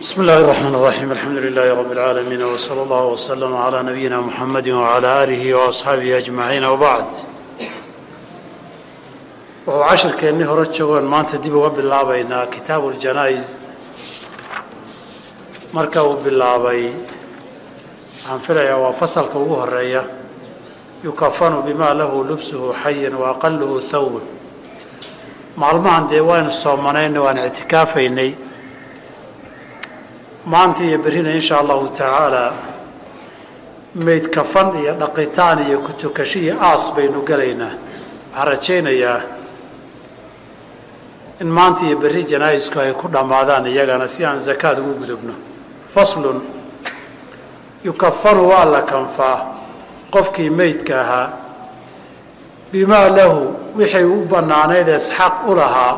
بسم الله الرحمن الرحيم الحمد لله رب العالمين وصلى الله وسلم على نبينا محمد وعلى آله وأصحابه أجمعين وبعد wuxuu cashirkeennii hore joogoon maanta dib uga bilaabaynaa kitaabu ljanaa-is marka uu bilaabay waxaan filayaa waa fasalka ugu horeeya yukafanu bimaa lahu lubsuhu xayan wa aqaluhu thawbun maalmahan dee waynu soomanayna waan ictikaafaynay maanta iyo berrina insha allahu tacaala mayd kafan iyo dhaqitaan iyo kutukasho iyo aas baynu gelaynaa waxaan rajaynayaa in maanta iyo berri janaa-isku ay ku dhammaadaan iyagana si aan zakaad ugu gudubno. Faslun yukafanu waa la kanfaa. Qofkii meydka ahaa bimaa lahu wixay u bannaanayd esxaq u lahaa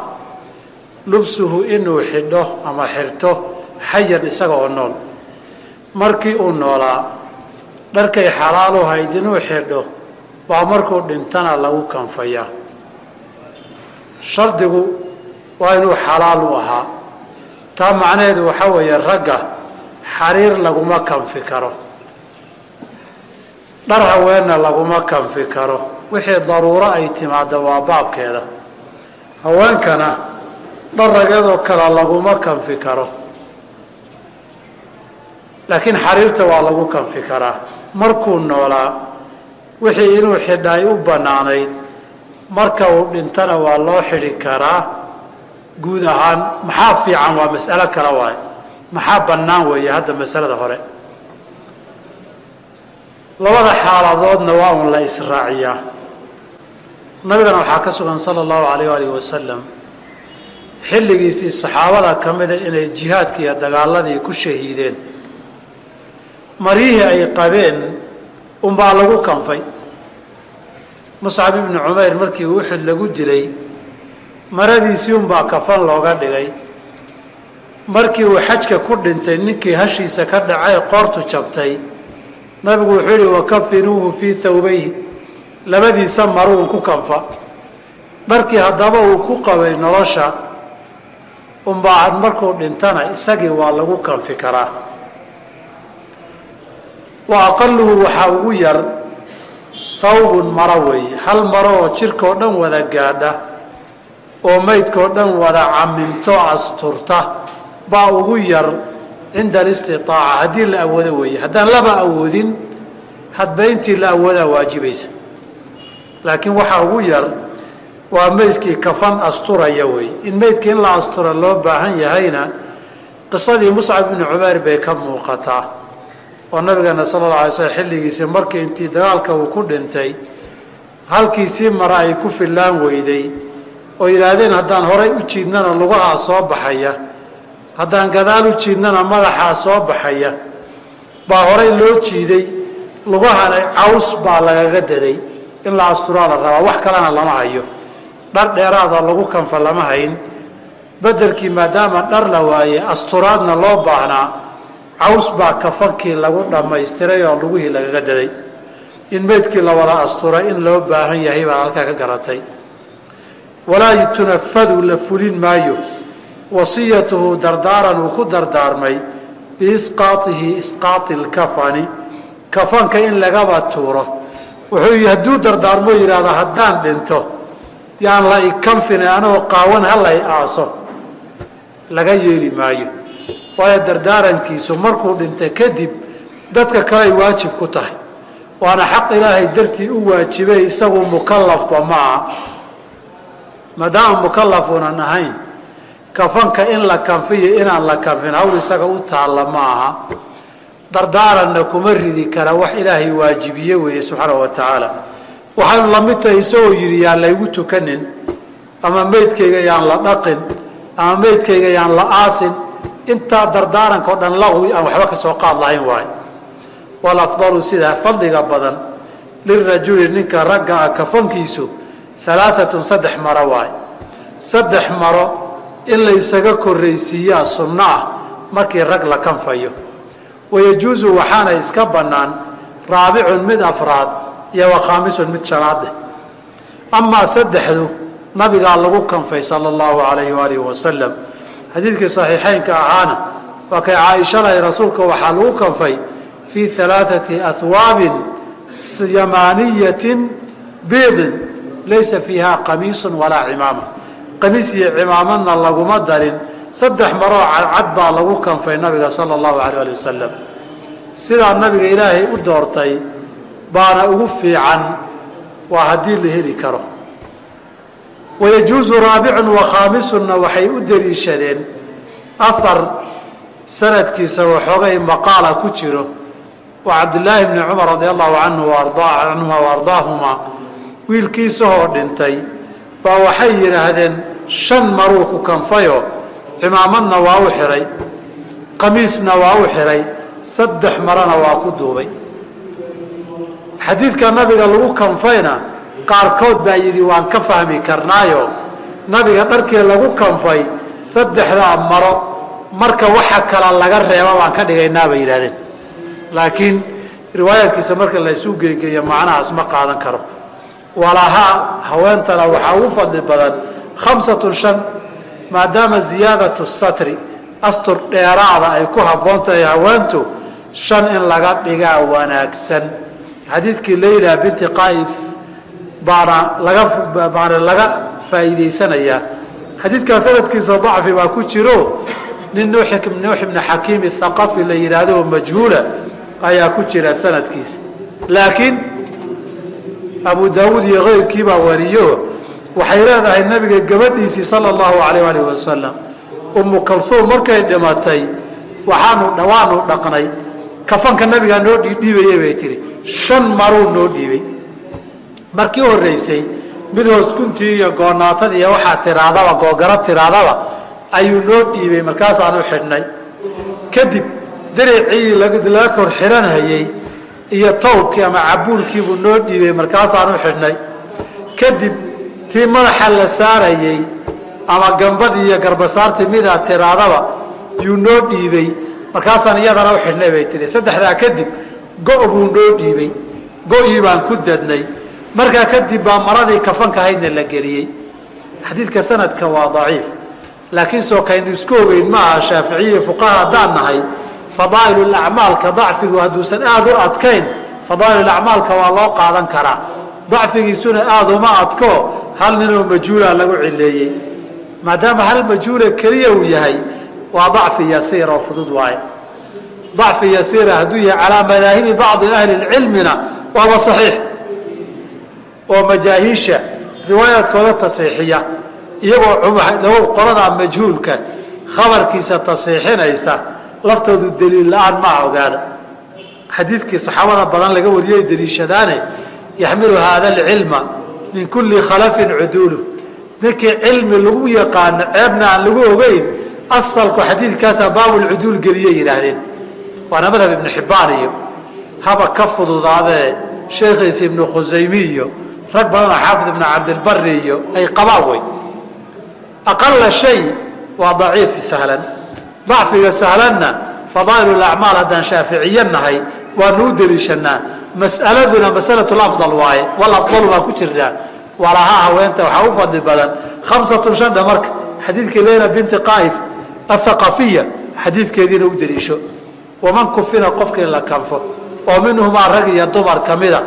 lubsuhu inuu xidho ama xirto xayan isaga oo nool. Markii uu noolaa dharkay xalaal u hayd inuu xidho baa markuu dhintana lagu kanfayaa. Shardigu waa inuu xalaal u ahaa. Taa macnaheedu waxaa weeye ragga xariir laguma kanfi karo. Dhar haweenna laguma kanfi karo. Wixii daruuro ay timaadda waa baabkeeda. Haweenkana dhar rageedoo kale laguma kanfi karo laakiin xariirta waa lagu kanfi karaa. Markuu noolaa wixii inuu xidha ay u bannaanayd marka uu dhintana waa loo xidhi karaa. Guud ahaan maxaa fiican waa mas'alo kale waaye maxaa bannaan weeye hadda masalada hore? Labada xaaladoodna waa un la israaciyaa. Nabigana waxaa ka sugan sala allahu alayh alih wasalam xilligiisii saxaabada ka mida inay jihaadkii iyo dagaaladii ku shahiideen maryihii ay qabeen unbaa lagu kanfay. Muscab ibnu cumayr markii uxud lagu dilay maradiisii unbaa kafan looga dhigay. Markii uu xajka ku dhintay ninkii hashiisa ka dhacay qoortu jabtay. Nabigu wuxuu yihi wakafinuuhu fii thawbayhi. Labadiisa maruun ku kanfa. Dharkii haddaba uu ku qabay nolosha unbaa markuu dhintana isagii waa lagu kanfi karaa wa aqaluhu waxaa ugu yar thawbun maro weeye. Hal maro oo jirkao dhan wada gaadha oo maydkao dhan wada caminto asturta baa ugu yar cinda alistitaaca haddii la awoodo weeye. Haddaan laba awoodin hadba intii la awoodaa waajibaysa. Laakiin waxaa ugu yar waa meydkii kafan asturaya weeye. In meydkii in la astura loo baahan yahayna qisadii muscab ibnu cumayr bay ka muuqataa oo nabigeena sala alla alay slm xilligiisii markii intii dagaalka uu ku dhintay halkiisii mara ay ku fillaan weyday oo yidhaahdeen haddaan horay u jiidnana lugahaa soo baxaya haddaan gadaal u jiidnana madaxaa soo baxaya baa horay loo jiiday lugahana caws baa lagaga daday in la asturaa la rabaa wax kalena lama hayo. Dhar dheeraada lagu kanfa lama hayn. Bederkii maadaama dhar la waaye asturaadna loo baahnaa caws baa kafankii lagu dhammaystiray oo lugihii lagaga daday in meydkii la wada asturay in loo baahan yahay baad halkaa ka garatay. Walaa tunafadu la fulin maayo. Wasiyatuhu dardaaran uu ku dardaarmay biisqaaihi isqaai lkafani kafanka in lagaba tuuro. Wuxuu hadduu dardaarmo yidhaahdo haddaan dhinto yaan la ikanfine anoo qaawan ha lay aaso. Laga yeeli maayo waayo dardaarankiisu markuu dhintay kadib dadka ay waajib ku tahay. Waana xaq ilaahay dartii u waajibay isagu mukalafba ma aha maadaama mukalafuunan ahayn kafanka in la kanfiyo inaan la kanfin hawl isaga u taalla ma aha dardaaranna kuma ridi kara wax ilaahay waajibiye weeye subxaana wa tacaala. Waxaynu la mid tahay isagoo yidhi yaan laygu tukanin ama meydkayga yaan la dhaqin ama meydkayga yaan la aasin intaa dardaaranka o dhan laqwi aan waxba ka soo qaad lahayn waayo. Walafdalu sidaa fadliga badan lirajuli ninka ragga ah kafankiisu alaaatun saddex maro waayo. Saddex maro in laysaga korraysiiyaa sunno ah markii rag la kanfayo. Wayajuusu waxaana iska bannaan raabicun mid afraad iyo wakhaamisun mid shanaad eh. Amaa saddexdu nabigaa lagu kanfay sala allahu calayhi waalihi wasalam xadiidkii saxiixeynka ahaana waa kay caaishalahay rasuulka waxaa lagu kanfay fii alaaثati ahwaabin yamaaniyatin biidin laysa fiiha qamiisu walaa cimaama. Qamiis iyo cimaamadna laguma darin. Saddex maroo cadcad baa lagu kanfay nabiga sala allahu alayh ali wasalam sidaa nabiga ilaahay u doortay baana ugu fiican waa haddii la heli karo wayajuusu raabicun wa khaamisunna waxay u deliishadeen ahar sanadkiisa waxoogay maqaala ku jiro oo cabdillaahi bni cumar radi allahu canhu canhuma wa ardaahumaa wiilkiisahoo dhintay baa waxay yidhaahdeen shan maruu ku kanfayo cimaamadna waa u xihay qamiisna waa u xihay saddex marana waa ku duubay. Xadiidka nabiga lagu kanfayna qaarkood baa yidhi waan ka fahmi karnaayo. Nabiga dharkii lagu kanfay saddexdaa maro marka waxa kala laga reeba baan ka dhigaynaa bay yidhahdeen laakiin riwaayaadkiisa marka laysu geegeeyo macnahaas ma qaadan karo. Walahaa haweentana waxaa ugu fadli badan khamsatun shan maadaama ziyaadatu satri astur dheeraada ay ku habboon tahay haweentu shan in laga dhigaa wanaagsan. Xadiidkii layla binti qaif baana laga baana laga faa'iidaysanayaa xadiidkaa sanadkiisa dacfi baa ku jiro. Nin nuux ibni xakiim thaqafi la yidhaahdo majhuula ayaa ku jira sanadkiisa. Laakiin abu daawuud iyo keyrkii baa wariyo. Waxay leedahay nabiga gabadhiisii sala allahu alayh alih wasalam umu kalhuum markay dhimatay waxaanu waanu dhaqnay. Kafanka nabigaa noo dhiidhiibayey bay tihi shan maruu noo dhiibay markii horreysay mid hoosguntii iyo goonaatadii iyo waxaa tiraadaba googara tiraadaba ayuu noo dhiibay markaasaan u xidhnay. Kadib diricii laga kor xiranhayey iyo tawbkii ama cabuurkiibuu noo dhiibay markaasaan u xidhnay. Kadib tii madaxa la saarayey ama gambadii iyo garbasaartii midaa tiraadaba yuu noo dhiibay markaasaan iyadana u xidhnay bay tihi saddexdaa kadib go' buu noo dhiibay. Go-ii baan ku dadnay markaa kadib baa maradii kafanka haydna la geliyey. Xadiidka sanadka waa daciif. Laakiin soo isku ogeyn ma aha shaaficiyiyo fuqaha haddaan nahay fadaa'ilulacmaalka dacfigu hadduusan aada u adkayn fadaa'ilulacmaalka waa loo qaadan karaa. Dacfigiisuna aada uma adko hal ninoo majhuula lagu cileeyey maadaama hal majhuula keliya uu yahay waa dacfi yasiir oo fudud waaye. Dacfi yasiira hadduu yahay calaa madaahibi bacdi ahli lcilmina waaba saxiix oo majaahiisha riwaayaadkooda tasiixiya iyagoo qoladaa majhuulka khabarkiisa tasiixinaysa laftoodu daliil la'aan maa ogaada. Xadiidkii saxaabada badan laga wariyay daliishadaane yaxmilu haada alcilma min kulli khalafin cuduulu. Ninkii cilmi lagu yaqaano ceebna aan lagu ogeyn asalku xadiidkaasaa baabulcuduul geliyay yidhaahdeen. Waana madhab ibnu xibbaan iyo haba ka fududaadee sheekhiisa ibnu khusaymi iyo rag badanoo xaafid ibnu cabdilbari iyo ay qabaan wey aqala shay waa daciif sahlan. Dacfiga sahlanna fadaa'il acmaal haddaan shaaficiye nahay waanu u deliishanaa mas'aladuna masalatu lafdal waaye wal afdalu baan ku jirnaa. Walahaa haweenta waxaa u fadli badan. Khamsatun shan dhamarka xadiidkii leyla binti qaa'if athaqafiya xadiidkeediina u deliisho. Waman kufina qofkii la kanfo oo minhumaa rag iyo dumar ka mida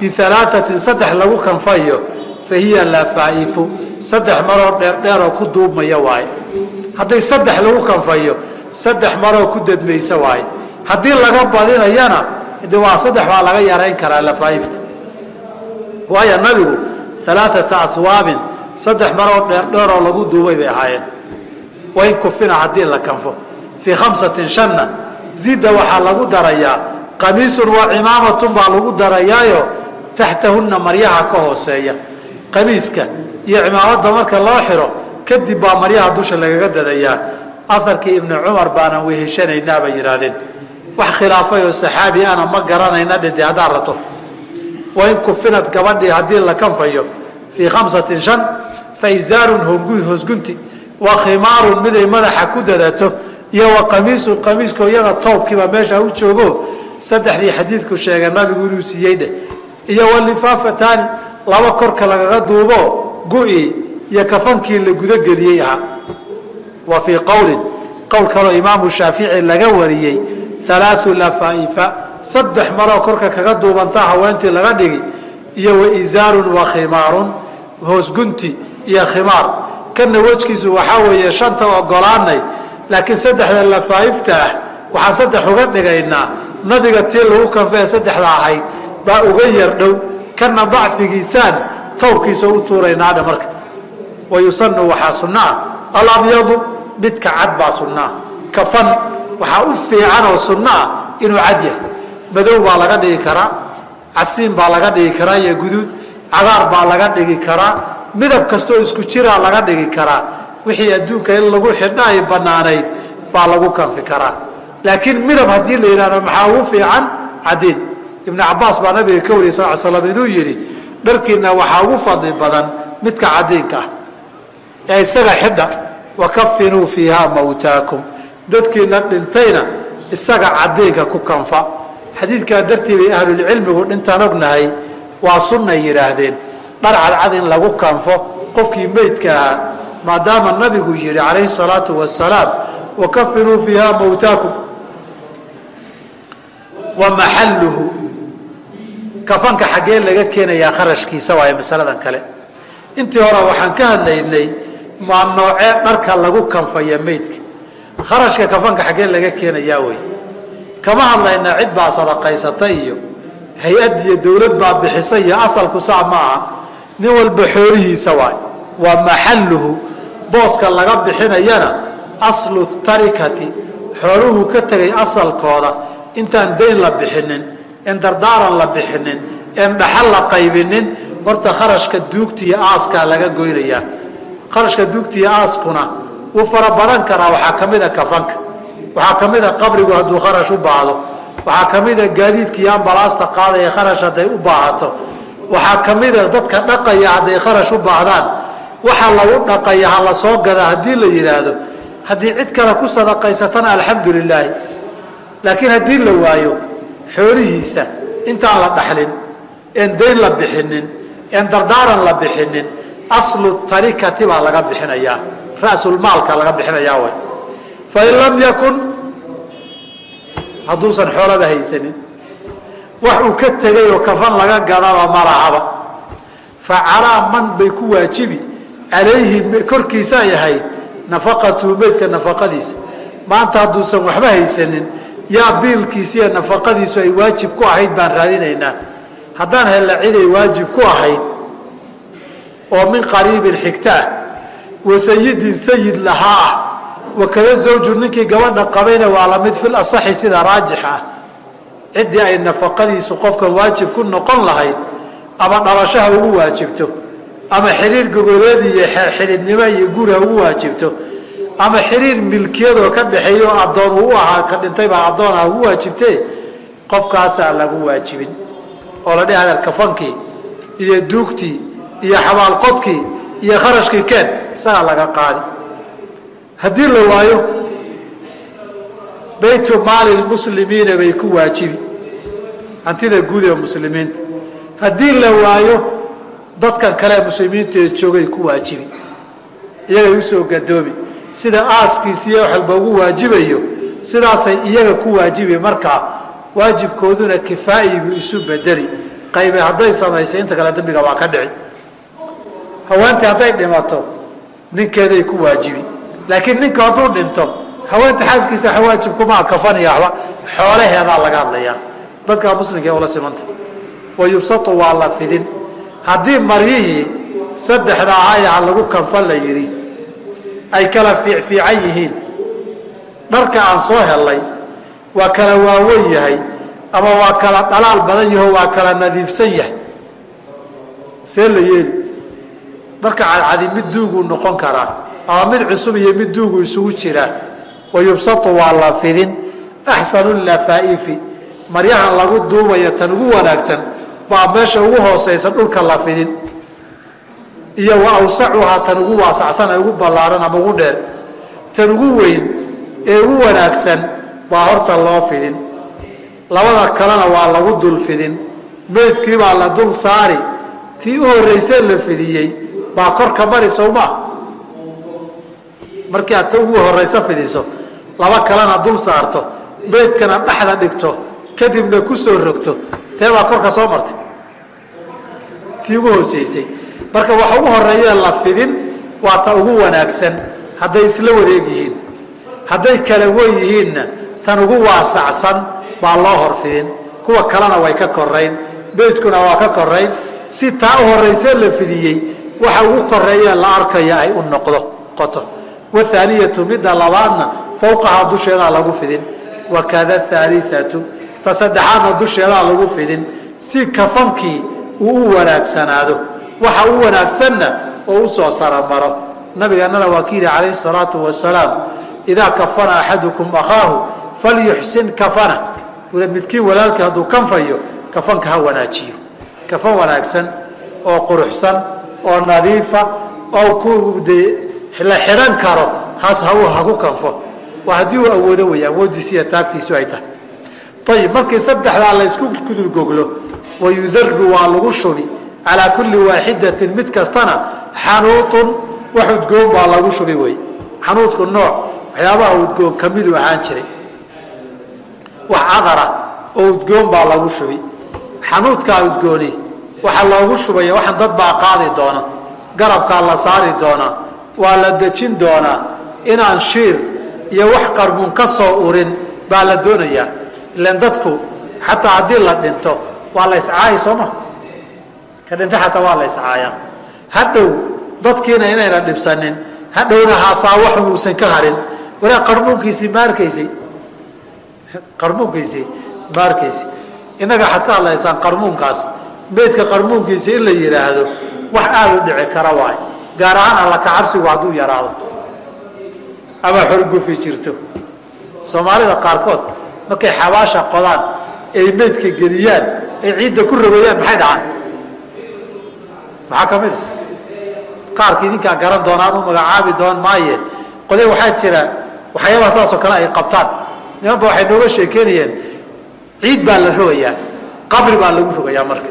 bialaaثatin saddex lagu kanfayo fa hiya lafaa'ifu saddex maroo dheerdheeroo ku duubmaya waaye hadday saddex lagu kanfayo saddex maroo ku dadmaysa waaye haddii laga badinayana waa saddex baa laga yarayn karaa lafaaifta waayo nabigu alaaata aswaabin saddex maroo dheerdheeroo lagu duubay bay ahaayeen wain kufina haddii la kanfo fii khamsatin shanna zida waxaa lagu darayaa qamiisun wa cimaamatun baa lagu darayaayo taxtahunna maryaha ka hooseeya qamiiska iyo cimaamadda marka loo xiro kadib baa maryaha dusha lagaga dadayaa. Aharkii ibni cumar baanan weheshanaynaa bay yidhaahdeen. Wax khilaafay oo saxaabi ana ma garanayna dhinte haddaad rato. Wain kufinad gabadhii haddii la kanfayo fii khamsatin shan fa izaarun hoosgunti wa khimaarun miday madaxa ku dadato iyo wa qamiisun qamiisko iyada toobkiiba meesha u joogo saddexdii xadiidku sheegay nabigu inuu siiyey dheh iyo walifaafataani laba korka lagaga duubo gu-i iyo kafankii la gudageliyey ahaa wa fii qowlin qowl kaloo imaamu shaafici laga wariyey alaau lafaa'ifa saddex maroo korka kaga duubantaa haweentii laga dhigi iyo wa izaarun wa khimaarun hoosgunti iyo khimaar. Kana wejkiisu waxaa weeye shanta ogolaanay laakiin saddexda lafaa'ifta ah waxaan saddex uga dhigaynaa nabiga tii lagu kanfee saddexda ahayd baa uga yar dhow kana dacfigiisaan tawbkiisa u tuuraynaadha marka. Wa yusanu waxaa sunno ah alabyadu midka cad baa sunnaa. Kafan waxaa u fiican oo sunno ah inuu cad yahay. Madow baa laga dhigi karaa casiin baa laga dhigi karaa iyo guduud cagaar baa laga dhigi karaa midab kastoo isku jiraa laga dhigi karaa. Wixii adduunka in lagu xidha ay banaanayd baa lagu kanfi karaa. Laakiin midab haddii la yidhahdo maxaa ugu fiican? Cadiin ibnu cabaas baa nabiga ka wariyay sal slam inuu yidhi dharkiina waxaa ugu fadli badan midka cadiinka ah ee isaga xidha wakafinuu fiiha mawtaakum. Dadkiina dhintayna isaga cadiinka ku kanfa. Xadiidkaa dartii bay ahlulcilmigu dhintaan ognahay waa sunnay yidhaahdeen dhar cadcad in lagu kanfo qofkii meydka ahaa maadaama nabigu yidhi calayhi salaatu wasalaam wakafinuu fiiha mawtaakum. Wa maxalluhu kafanka xaggee laga keenayaa kharashkiisa waayo masaladan kale. Intii hore waxaan ka hadlaynay maa noocee dharka lagu kanfaya meydka kharashka kafanka xaggee laga keenayaa wey. Kama hadlayna cid baa sadaqaysata iyo hay'ad iyo dowlad baa bixisa iyo asalku saa ma aha. Nin walba xoolihiisa waay. Waa maxalluhu. Booska laga bixinayana aslu tarikati. Xooluhu ka tegay asalkooda. Intaan dayn la bixinin en dardaaran la bixinin en dhaxal la qaybinin. Horta kharashka duugta iyo aaskaa laga goynayaa kharashka duugta iyo aaskuna wuu fara badan karaa waxaa ka mid a kafanka. Waxaa ka mid a qabrigu hadduu kharash u baahdo. Waxaa ka mid a gaadiidka iyo ambalaasta qaadaya kharash hadday u baahato. Waxaa ka mid a dadka dhaqaya hadday kharash u baahdaan. Waxa lagu dhaqaya ha la soo gadaa haddii la yidhaahdo haddii cid kale ku sadaqaysatana alxamdu lilaahi laakiin haddii la waayo xoolihiisa intaan la dhaxlin en dayn la bixinin en dardaaran la bixinin aslu tarikati baa laga bixinayaa rasulmaalka laga bixinayaa way fain lam yakun hadduusan xoolaba haysanin wax uu ka tegay oo kafan laga gadaba malahaba fa calaa man bay ku waajibi calayhi korkiisa ay ahayd nafaqatuhu meydka nafaqadiisa. Maanta hadduusan waxba haysanin yaa biilkiisa iyo nafaqadiisu ay waajib ku ahayd baan raadinaynaa. Haddaan hella ciday waajib ku ahayd oo min qariibin xigta ah sayid lahaa ah wakada zawju ninkii gabadha qabayna waa la mid fil asaxi sida raajix ah. Ciddii ay nafaqadiisu qofkan waajib ku noqon lahayd ama dhalashaha ugu waajibto ama xiriir gogoleed iyo xididnimo iyo guri ha ugu waajibto ama xiriir milkiyadoo ka dhaxeeya oo addoon uu ahaa ka dhintaybaa addoon ah ugu waajibtee qofkaasaa lagu waajibin. Oo la dhihi hadal kafankii iyo duugtii iyo xabaalqodkii iyo kharashkii keen isagaa laga qaadi. Haddii la waayo baytu maali lmuslimiina bay ku waajibi. Hantida guud ee muslimiinta. Haddii la waayo dadkan kale muslimiinta ee joogay ku waajibi. Iyagay u soo gadoomi sida aaskiisiiyo waxalba ugu waajibayo sidaasay iyaga ku waajibi. Markaa waajibkooduna kifaa'ibu isu bedeli. Qaybe hadday samaysay inta kale dambiga waa ka dhici. Haweentii hadday dhimato ninkeeday ku waajibi. Laakiin ninka hadduu dhinto haweenta xaaskiisa wax waajib kumaa kafaniya waxba. Xoolaheedaa laga hadlayaa. Dadka muslimka ula simanta. Wa yubsatu waa la fidin. Haddii maryihii saddexda ahayaha lagu kanfan la yidhi ay kala fiicfiican yihiin. Dharka aan soo helay waa kala waawen yahay ama waa kala dhalaal badan yaho waa kala nadiifsan yahay. See la yeeli. Dharka cadcadi mid duuguu noqon karaa ama mid cusub iyo mid duugu isugu jiraa wa yubsatu waa la fidin. Axsanu lafaa'ifi. Maryahan lagu duubaya tan ugu wanaagsan baa meesha ugu hooseysa dhulka la fidin iyo wa awsacuhaa tan ugu waasacsan ee ugu ballaaran ama ugu dheer tan ugu weyn ee ugu wanaagsan baa horta loo fidin. Labada kalena waa lagu dul fidin. Meydkii baa la dul saari. Tii u horreysee la fidiyey baa korka mari sowmaa markii aad ta ugu horeyso fidiso laba kalena dul saarto beydkana dhexda dhigto kadibna ku soo rogto tee baa korka soo martay. Tii ugu hooseysay marka waxa ugu horeeyee la fidin waa ta ugu wanaagsan. Hadday isla wareeg yihiin hadday kala wen yihiinna tan ugu waasacsan baa loo horfidin. Kuwa kalena way ka korayn beydkuna waa ka korayn si taa u horeysee la fidiyey waxa ugu koreeyee la arkaya ay u noqdo qoto. Wathaaniyatu midda labaadna fowqahaa dusheedaa lagu fidin. Wakada thaaliatu ta saddexaadna dusheedaa lagu fidin. Si kafankii uu u wanaagsanaado waxa u wanaagsanna oo u soo saramaro nabigeennana waa ka yidhi calayhi salaatu wasalaam idaa kafana axadukum akhaahu falyuxsin kafana. Midkiin walaalkii hadduu kanfayo kafanka ha wanaajiyo. Kafan wanaagsan oo quruxsan oo nadiifa oo la xidhan karo has ha ku kanfo. Waa haddii uu awoodo wey awoodiisi taagtiisu ay tahay. Ayib markii saddexdaa laysku kudulgoglo wayudaru waa lagu shubi calaa kulli waaxidatin mid kastana xanuutun wax udgoon baa lagu shubi wey xanuudku nooc waxyaabaha udgoon kamiduu ahaan jiray. Wax cadara oo udgoon baa lagu shubi. Xanuudkaa udgooni waxaa loogu shubaya waxaan dad baa qaadi doona garabkaa la saari doonaa waa la dejin doonaa inaan shiir iyo wax qarmuun ka soo urin baa la doonayaa. Ilan dadku xataa haddii la dhinto waa la iscaaya sooma ka dhinta xataa waa la iscaayaa hadhow dadkiina inayna dhibsanin hadhowna haasaawaxun uusan ka harin. Walaa qarmuunkiisii ma arkaysay qarmuunkiisii ma arkaysi innaga waxaad ka hadlaysaan qarmuunkaas meydka qarmuunkiisa in la yidhaahdo wax aada u dhici kara waay. Gaar ahaan alla kacabsigu hadduu yaraado. Ama xorgufi jirto. Soomaalida qaarkood markay xabaasha qodaan ay meydka geliyaan ay ciidda ku rogayaan maxay dhacaan maxaa ka mid a? Qaarka idinkaa garan doonaan u magacaabi doon maaye. Qole waxaa jira waxyaabaha saasoo kale ay qabtaan. Nimanba waxay nooga sheekeynayeen ciid baa la rogayaa qabri baa lagu rogayaa marka.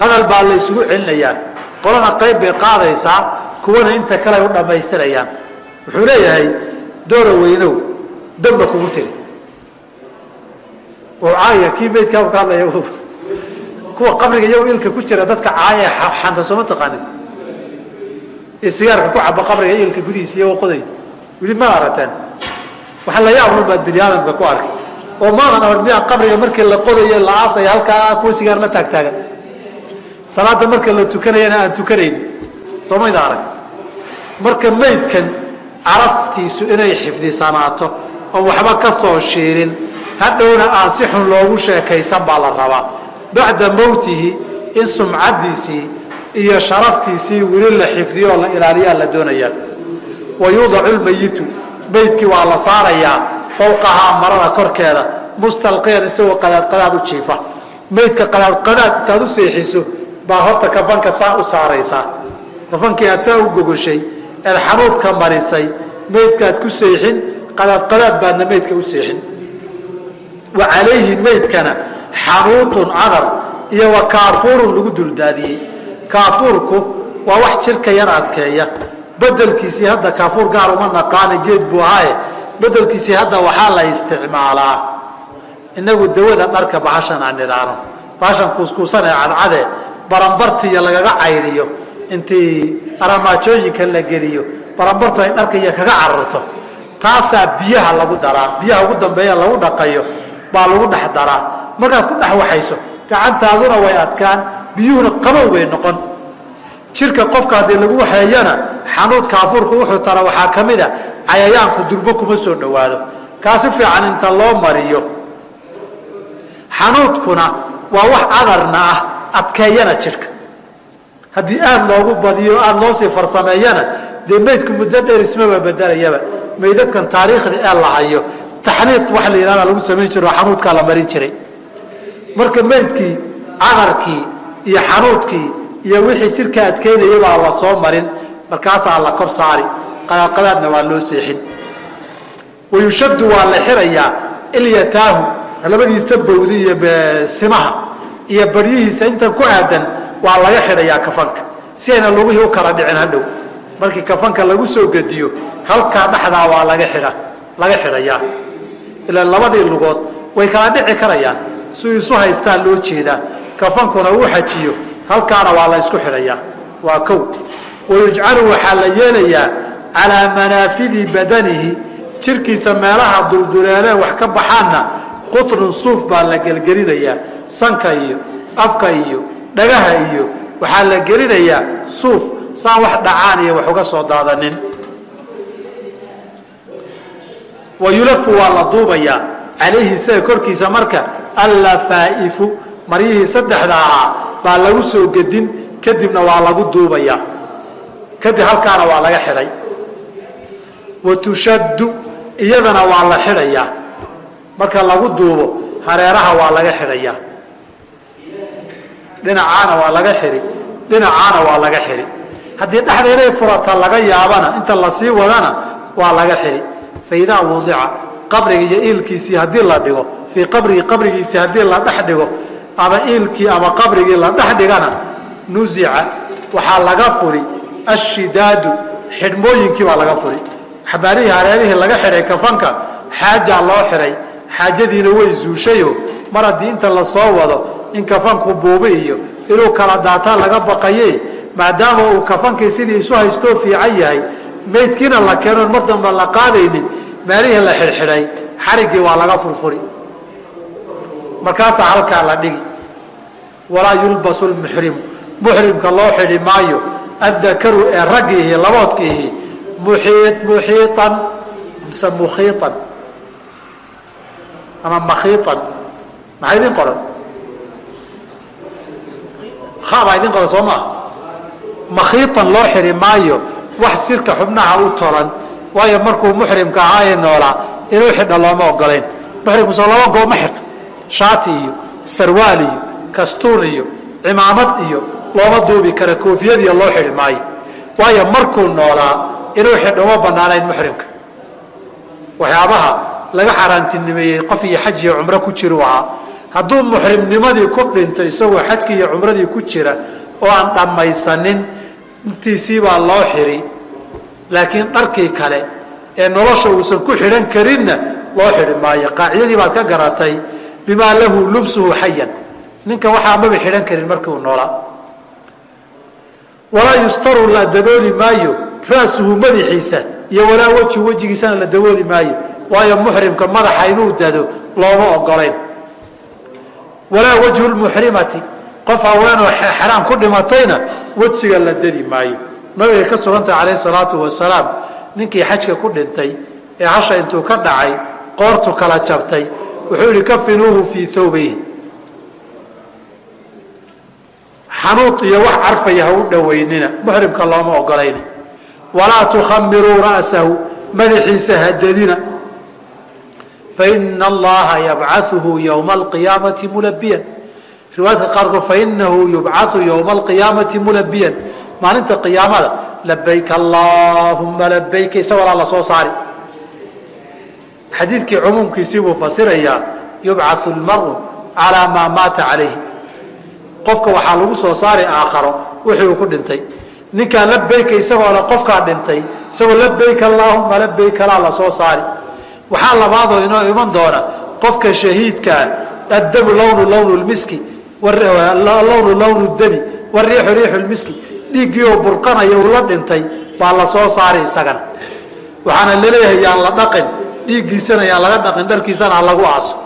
Hadal baa la celinayaa. Qolana qayb bay qaadaysaa kuwana inta kale u dhammaystirayaan. Wuxuu leeyahay doora weynow damba kugu tiri. Caaya kii meydkaa ka hadlaya kuwa qabriga iyago ilka ku jira dadka caaya xanta sooma taqaanin ee sigaarka ku caba qabriga ilka gudihiisa iyagoo qoday weli ma aragteen waxa la yaab baad bini aadamka ku arkay. Oo maadan arag miyaa qabriga markii la qodayo la aasaya halkaa kuwa sigaar la taagtaagan. Salaada marka la tukanayana aan tukanayn. Soomayda arag. Marka maydkan caraftiisu inay xifdisanaato oon waxba ka soo shiirin hadhowna aan si xun loogu sheekaysan baa la rabaa bacda mowtihi in sumcadiisii iyo sharaftiisii weli la xifdiyo la ilaaliyaa la doonayaa. Wa yuudacu lmayitu maydkii waa la saarayaa fowqahaa marada korkeeda mustalqiyan isagoo qadaadqadaad u jiifa. Maydka qadaadqadaad intaad u seexiso baa horta kafanka saa u saaraysaa. Kafankii aad saa u gogoshay eed xanuudka marisay maydkaad ku seexin qadaadqadaad baadna maydka u seexin. Wa calayhi maydkana xanuutun cadar iyo wa kaafuurun lagu duldaadiyey. Kaafuurku waa wax jirka yar adkeeya. Bedelkiisii hadda kaafuur gaar uma naqaani geed buu ahaaye. Bedelkiisii hadda waxaa la isticmaalaa. Inagu dawada dharka bahashan aan idhaano bahashan kuuskuusan ee cadcade barambartiiyo lagaga caydhiyo intii aramaajooyinka la geliyo barambartu ay dharka iyo kaga cararto. Taasaa biyaha lagu daraa. Biyaha ugu dambeeya lagu dhaqayo baa lagu dhex daraa markaad ku dhex waxayso gacantaaduna way adkaan biyuhuna qabow bay noqon. Jirka qofka haddii lagu waxeeyana xanuud kaafuurka wuxuu tara waxaa ka mid a cayayaanku durbo kuma soo dhowaado. Kaa fiican inta loo mariyo. Xanuudkuna waa wax cadarna ah adkeeyana jirka. Haddii aada loogu badiyo aada loo farsameeyana dee maydku muddo dheer ismaba bedelayaba. Maydadkan taariikhda ee la hayo waxa la yidhahda lagu samayn jiro xanuudkaa la marin jiray marka maydkii cadarkii iyo xanuudkii iyo wixii jirka adkeynaya baa la soo marin. Markaasaa la kor saari. Qadaadqadaadna waa loo seexin. Wayushaddu waa la xirayaa ilyataahu labadiisa bawdi iyo simaha iyo baryihiisa intan ku aadan waa laga xidhayaa kafanka. Si ayna lugihii u kala dhicin hadhow markii kafanka lagu soo gediyo halkaa dhexdaa waa laga xidha laga xidhayaa ilaa labadii lugood way kala dhici karayaan su isu haystaa loo jeedaa. Kafankuna uu xajiyo. Halkaana waa la isku xidhayaa waa kow. Wayujcalu waxaa la yeelayaa calaa manaafidi badanihi. Jirkiisa meelaha dulduleelee wax ka baxaanna qutrun suuf baa la gelgelinayaa sanka iyo afka iyo dhagaha iyo waxaa la gelinayaa suuf. Saan wax dhacaan iyo wax uga soo daadanin wa waa la duubayaa calayhi isaga korkiisa marka allafaa'ifu maryihii saddexda ahaa baa lagu soo gedin kadibna waa lagu duubayaa kadib halkaana waa laga xidhay wa tushaddu iyadana waa la xidhayaa marka lagu duubo hareeraha waa laga xidhayaa dhinacaana waa laga xidhi dhinacaana waa laga xidhi. Haddii dhexda inay furata laga yaabana inta la sii wadana waa laga xidhi. Faidaa wudica qabriga iyo iilkiisii haddii la dhigo fii qabrigi qabrigiisii haddii la dhex dhigo ama iilkii ama qabrigii la dhex dhigana nusica waxaa laga furi ashidaadu xidhmooyinkii baa laga furi. Xabaarihii hareerihii laga xidhay kafanka xaajaa loo xidhay xaajadiina way zuushayo mar haddii inta la soo wado in kafanku buubi iyo inuu kala daataa laga baqaye maadaama uu kafankii sidii isu haystoo fiican yahay maydkiina la keenoon mar damba la qaadaynin meelihii la xidhxidhay xariggii waa laga furfuri. Markaasaa halkaa la dhigi. Walaa yulbasu lmuxrimu. Muxrimka loo xidhi maayo addakaru ee raggiihi laboodkiihi muxii muxiian mise mukhiian ama makhiian maxaa idin qoran? Ha baa idin qoran soo maa makhiian loo xidhi maayo wax sirka xubnaha u tolan waayo markuu muxrimka ahaa ee noolaa inuu xidha looma ogolayn muxrimku soo laba gooma xirto. Shaati iyo sarwaal iyo kastuun iyo cimaamad iyo looma duubi kara koofiyadiiyo loo xidhi maayo. Waayo markuu noolaa inuu xidho uma banaanayn muxrimka. Waxyaabaha laga xaaraantinimeeyey qof iyo xaj iyo cumro ku jiru ahaa hadduu muxrimnimadii ku dhinto isagoo xajkii iyo cumradii ku jira oo aan dhammaysanin intiisiibaa loo xidhi laakiin dharkii kale ee nolosha uusan ku xidhan karinna loo xidhi maayo. Qaacidadii baad ka garatay bimaa lahu lubsuhu xayan ninkan waxaa maba xidhan karin markii uu noolaa walaa yustaru la dabooli maayo ra'suhu madaxiisa iyo walaa wejhu wejigiisana la dabooli maayo. Waayo muxrimka madaxa inuu dado looma ogolayn walaa wajhu lmuxrimati qof haweenoo xaraam ku dhimatayna wejiga la dadi maayo nabigay ka sugantahay calayhi salaatu wasalaam ninkii xajka ku dhintay ee hasha intuu ka dhacay qoortu kala jabtay wuxuu yihi kafinuuhu fii thawbayhi xanuud iyo wax carfaya ha u dhowaynina muxrimka looma ogolayna walaa tukhamiruu ra'sahu madaxiisa hadadina faina allaha yabcauhu yowma alqiyaamati mulabiyan riwaayadka qaarkood fainahu yubcau yowma alqiyaamati mulabiyan maalinta qiyaamada labayk allaahuma labayk isagoo la soo saari. Xadiidkii cumuumkiisii buu fasirayaa yubcau lmaru calaa maa maata calayhi. Qofka waxaa lagu soo saari aakharo wixii uu ku dhintay. Ninkaa labayka isagoo le qofkaa dhintay isagoo labayk allaahuma labayk laa la saari. Waxaa labaadoo inoo iman doona qofka shahiidkaa addamu lawnu lawnu lmiski lawnu lawnu dami wariixu riixu lmiski dhiiggii oo burqanaya uu la dhintay baa la soo saari isagana. Waxaana la leeyahay yaan la dhaqin dhiiggiisana yaan laga dhaqin dharkiisana ha lagu aaso.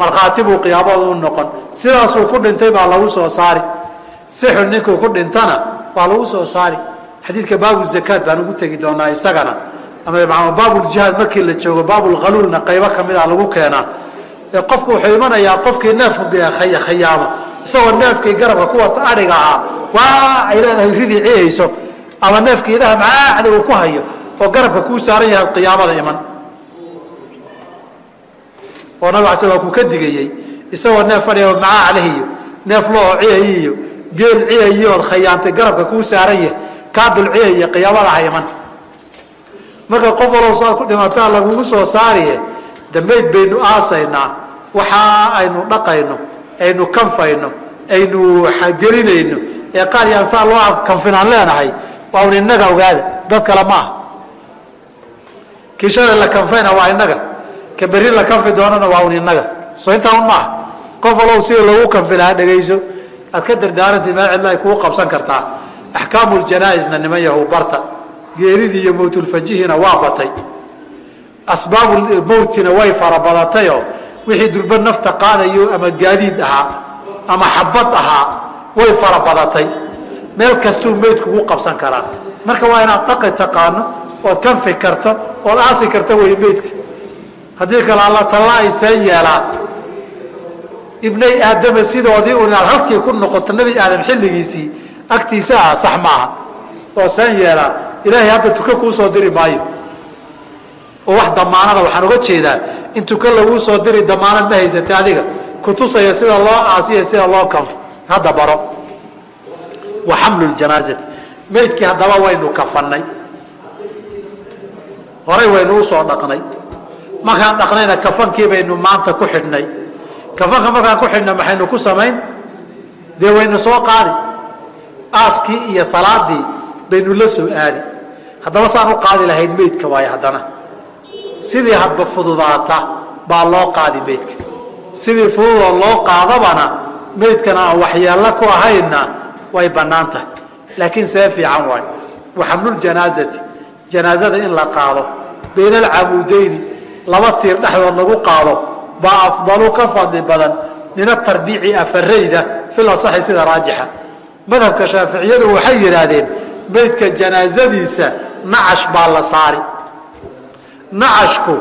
Markhaati buu qiyaamada u noqon. Sidaasuu ku dhintay baa lagu soo saari. Si xun ninkuu ku dhintana waa lagu soo saari. Xadiidka baabu zakaat baan ugu tegi doonaa isagana. Ama baabuljihaad markii la joogo baabulhaluulna qaybo ka mid a lagu keenaa qofku wuxuu imanayaa qofkii neefku khayaamo isagoo neefkii garabka kuwata adhiga ahaa waa ay ridii ciyayso. Ama neefkii idaha macaacda uu ku hayo oo garabka kuu saaran yahay qiyaamada iman. Oo nabig al sl ku ka digayey isagoo neef fadhiya macaac leh iyo neef loo ciyayi iyo geel ciyayi ood khayaantay garabka kuu saaran yahay kaa dul ciyaya qiyaamada ha iman. Marka qof walow saad ku dhimataa lagugu soo saariye dambayd baynu aasaynaa waxa aynu dhaqayno aynu kanfayno aynu gelinayno ee qaar yaan saa loo kanfinaan leenahay waa un innaga ogaada. Dad kale ma aha. Kii shalay la kanfayna waa inaga ka berri la kanfi doonana waa un inaga soo intaa un maaha qof alow sida loogu kanfi lahaa dhegayso aad ka dardaarantii meel cidla ay kugu qabsan kartaa. Axkaamu ljanaa-isna niman yahow barta. Geeridii iyo mowtulfajihina waa batay. Asbaabu mowtina way farabadatayoo wixii durba nafta qaadayo ama gaadiid ahaa ama xabad ahaa way farabadatay meel kastuu meyd kugu qabsan karaa marka waa inaad dhaqi taqaano ood kanfi karto ood aasi karto wey meydka haddii kale alla talla ay seen yeelaan ibnay aadama sidoodii inaad halkii ku noqoto nebi aadam xilligiisii agtiisa ah sax maaha. Oo seen yeelaa. Ilaahay hadda tuka kuu soo diri maayo oo wax damaanada waxaan uga jeedaa. In tuka laguu soo diri damaanad ma haysatay adiga? Kutusaya sida loo aasiya sida loo kanfo hadda baro. Wa xamlu ljanaasati meydkii haddaba waynu kafannay. Horay waynu u soo dhaqnay. Markaan dhaqnayna kafankii baynu maanta ku xidhnay. Kafanka markaan ku xidhna maxaynu ku samayn? Dee waynu soo qaadi. Aaskii iyo salaadii baynu la soo aadi. Haddaba saan u qaadi lahayn meydka waayo haddana sidii hadba fududaata baa loo qaadi meydka. Sidii fududoo loo qaadabana meydkana aan waxyeello ku ahaynna way bannaan tahay. Laakiin see fiican waayo. Wa xamluljanaasati janaasada in la qaado bayna alcamuudeyni laba tiir dhexdood lagu qaado baa afdalu ka fadli badan min atarbiici afarayda fil asaxi sida raajixa. Madhabka shaaficiyadu waxay yidhaahdeen meydka janaasadiisa nacash baa la saari nacashku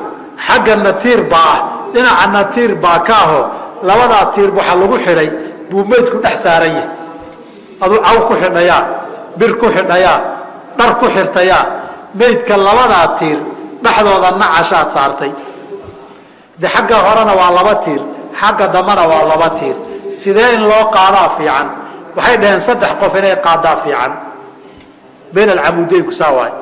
xaggana tiir baa ah. Dhinacana tiir baa ka aho. Labadaa tiir waxaa lagu xidhay buu meydku dhex saaran yahay. Aduu caw ku xidhayaa bir ku xidhayaa dhar ku xirtayaa meydka labadaa tiir dhexdooda nacashaad saartay. De xagga horena waa laba tiir xagga dambana waa laba tiir. Sidee in loo qaadaa fiican? Waxay dhaheen saddex qof inay qaadaa fiican. Bayn alcamuudeynku saa waay.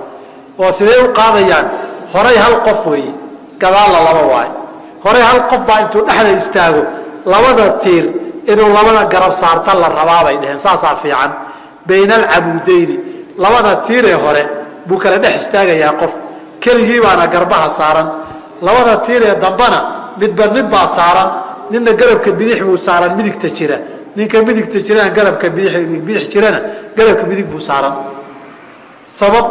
Oo sidee u qaadayaan horay hal qof weeye gadaalla laba waayo. Horay hal qof baa intuu dhexda istaago labada tiir inuu labada garab saarta la rabaabay dheheen saasaa fiican. Bayna alcamuudeyni labada tiiree hore buu kala dhex istaagayaa qof. Keligii baana garbaha saaran. Labada tiiree dambana midba nin baa saaran. Ninna garabka bidix buu saaran midigta jira. Ninka midigta jirana garabka bidix jirana garabka midig buu saaran. Sabab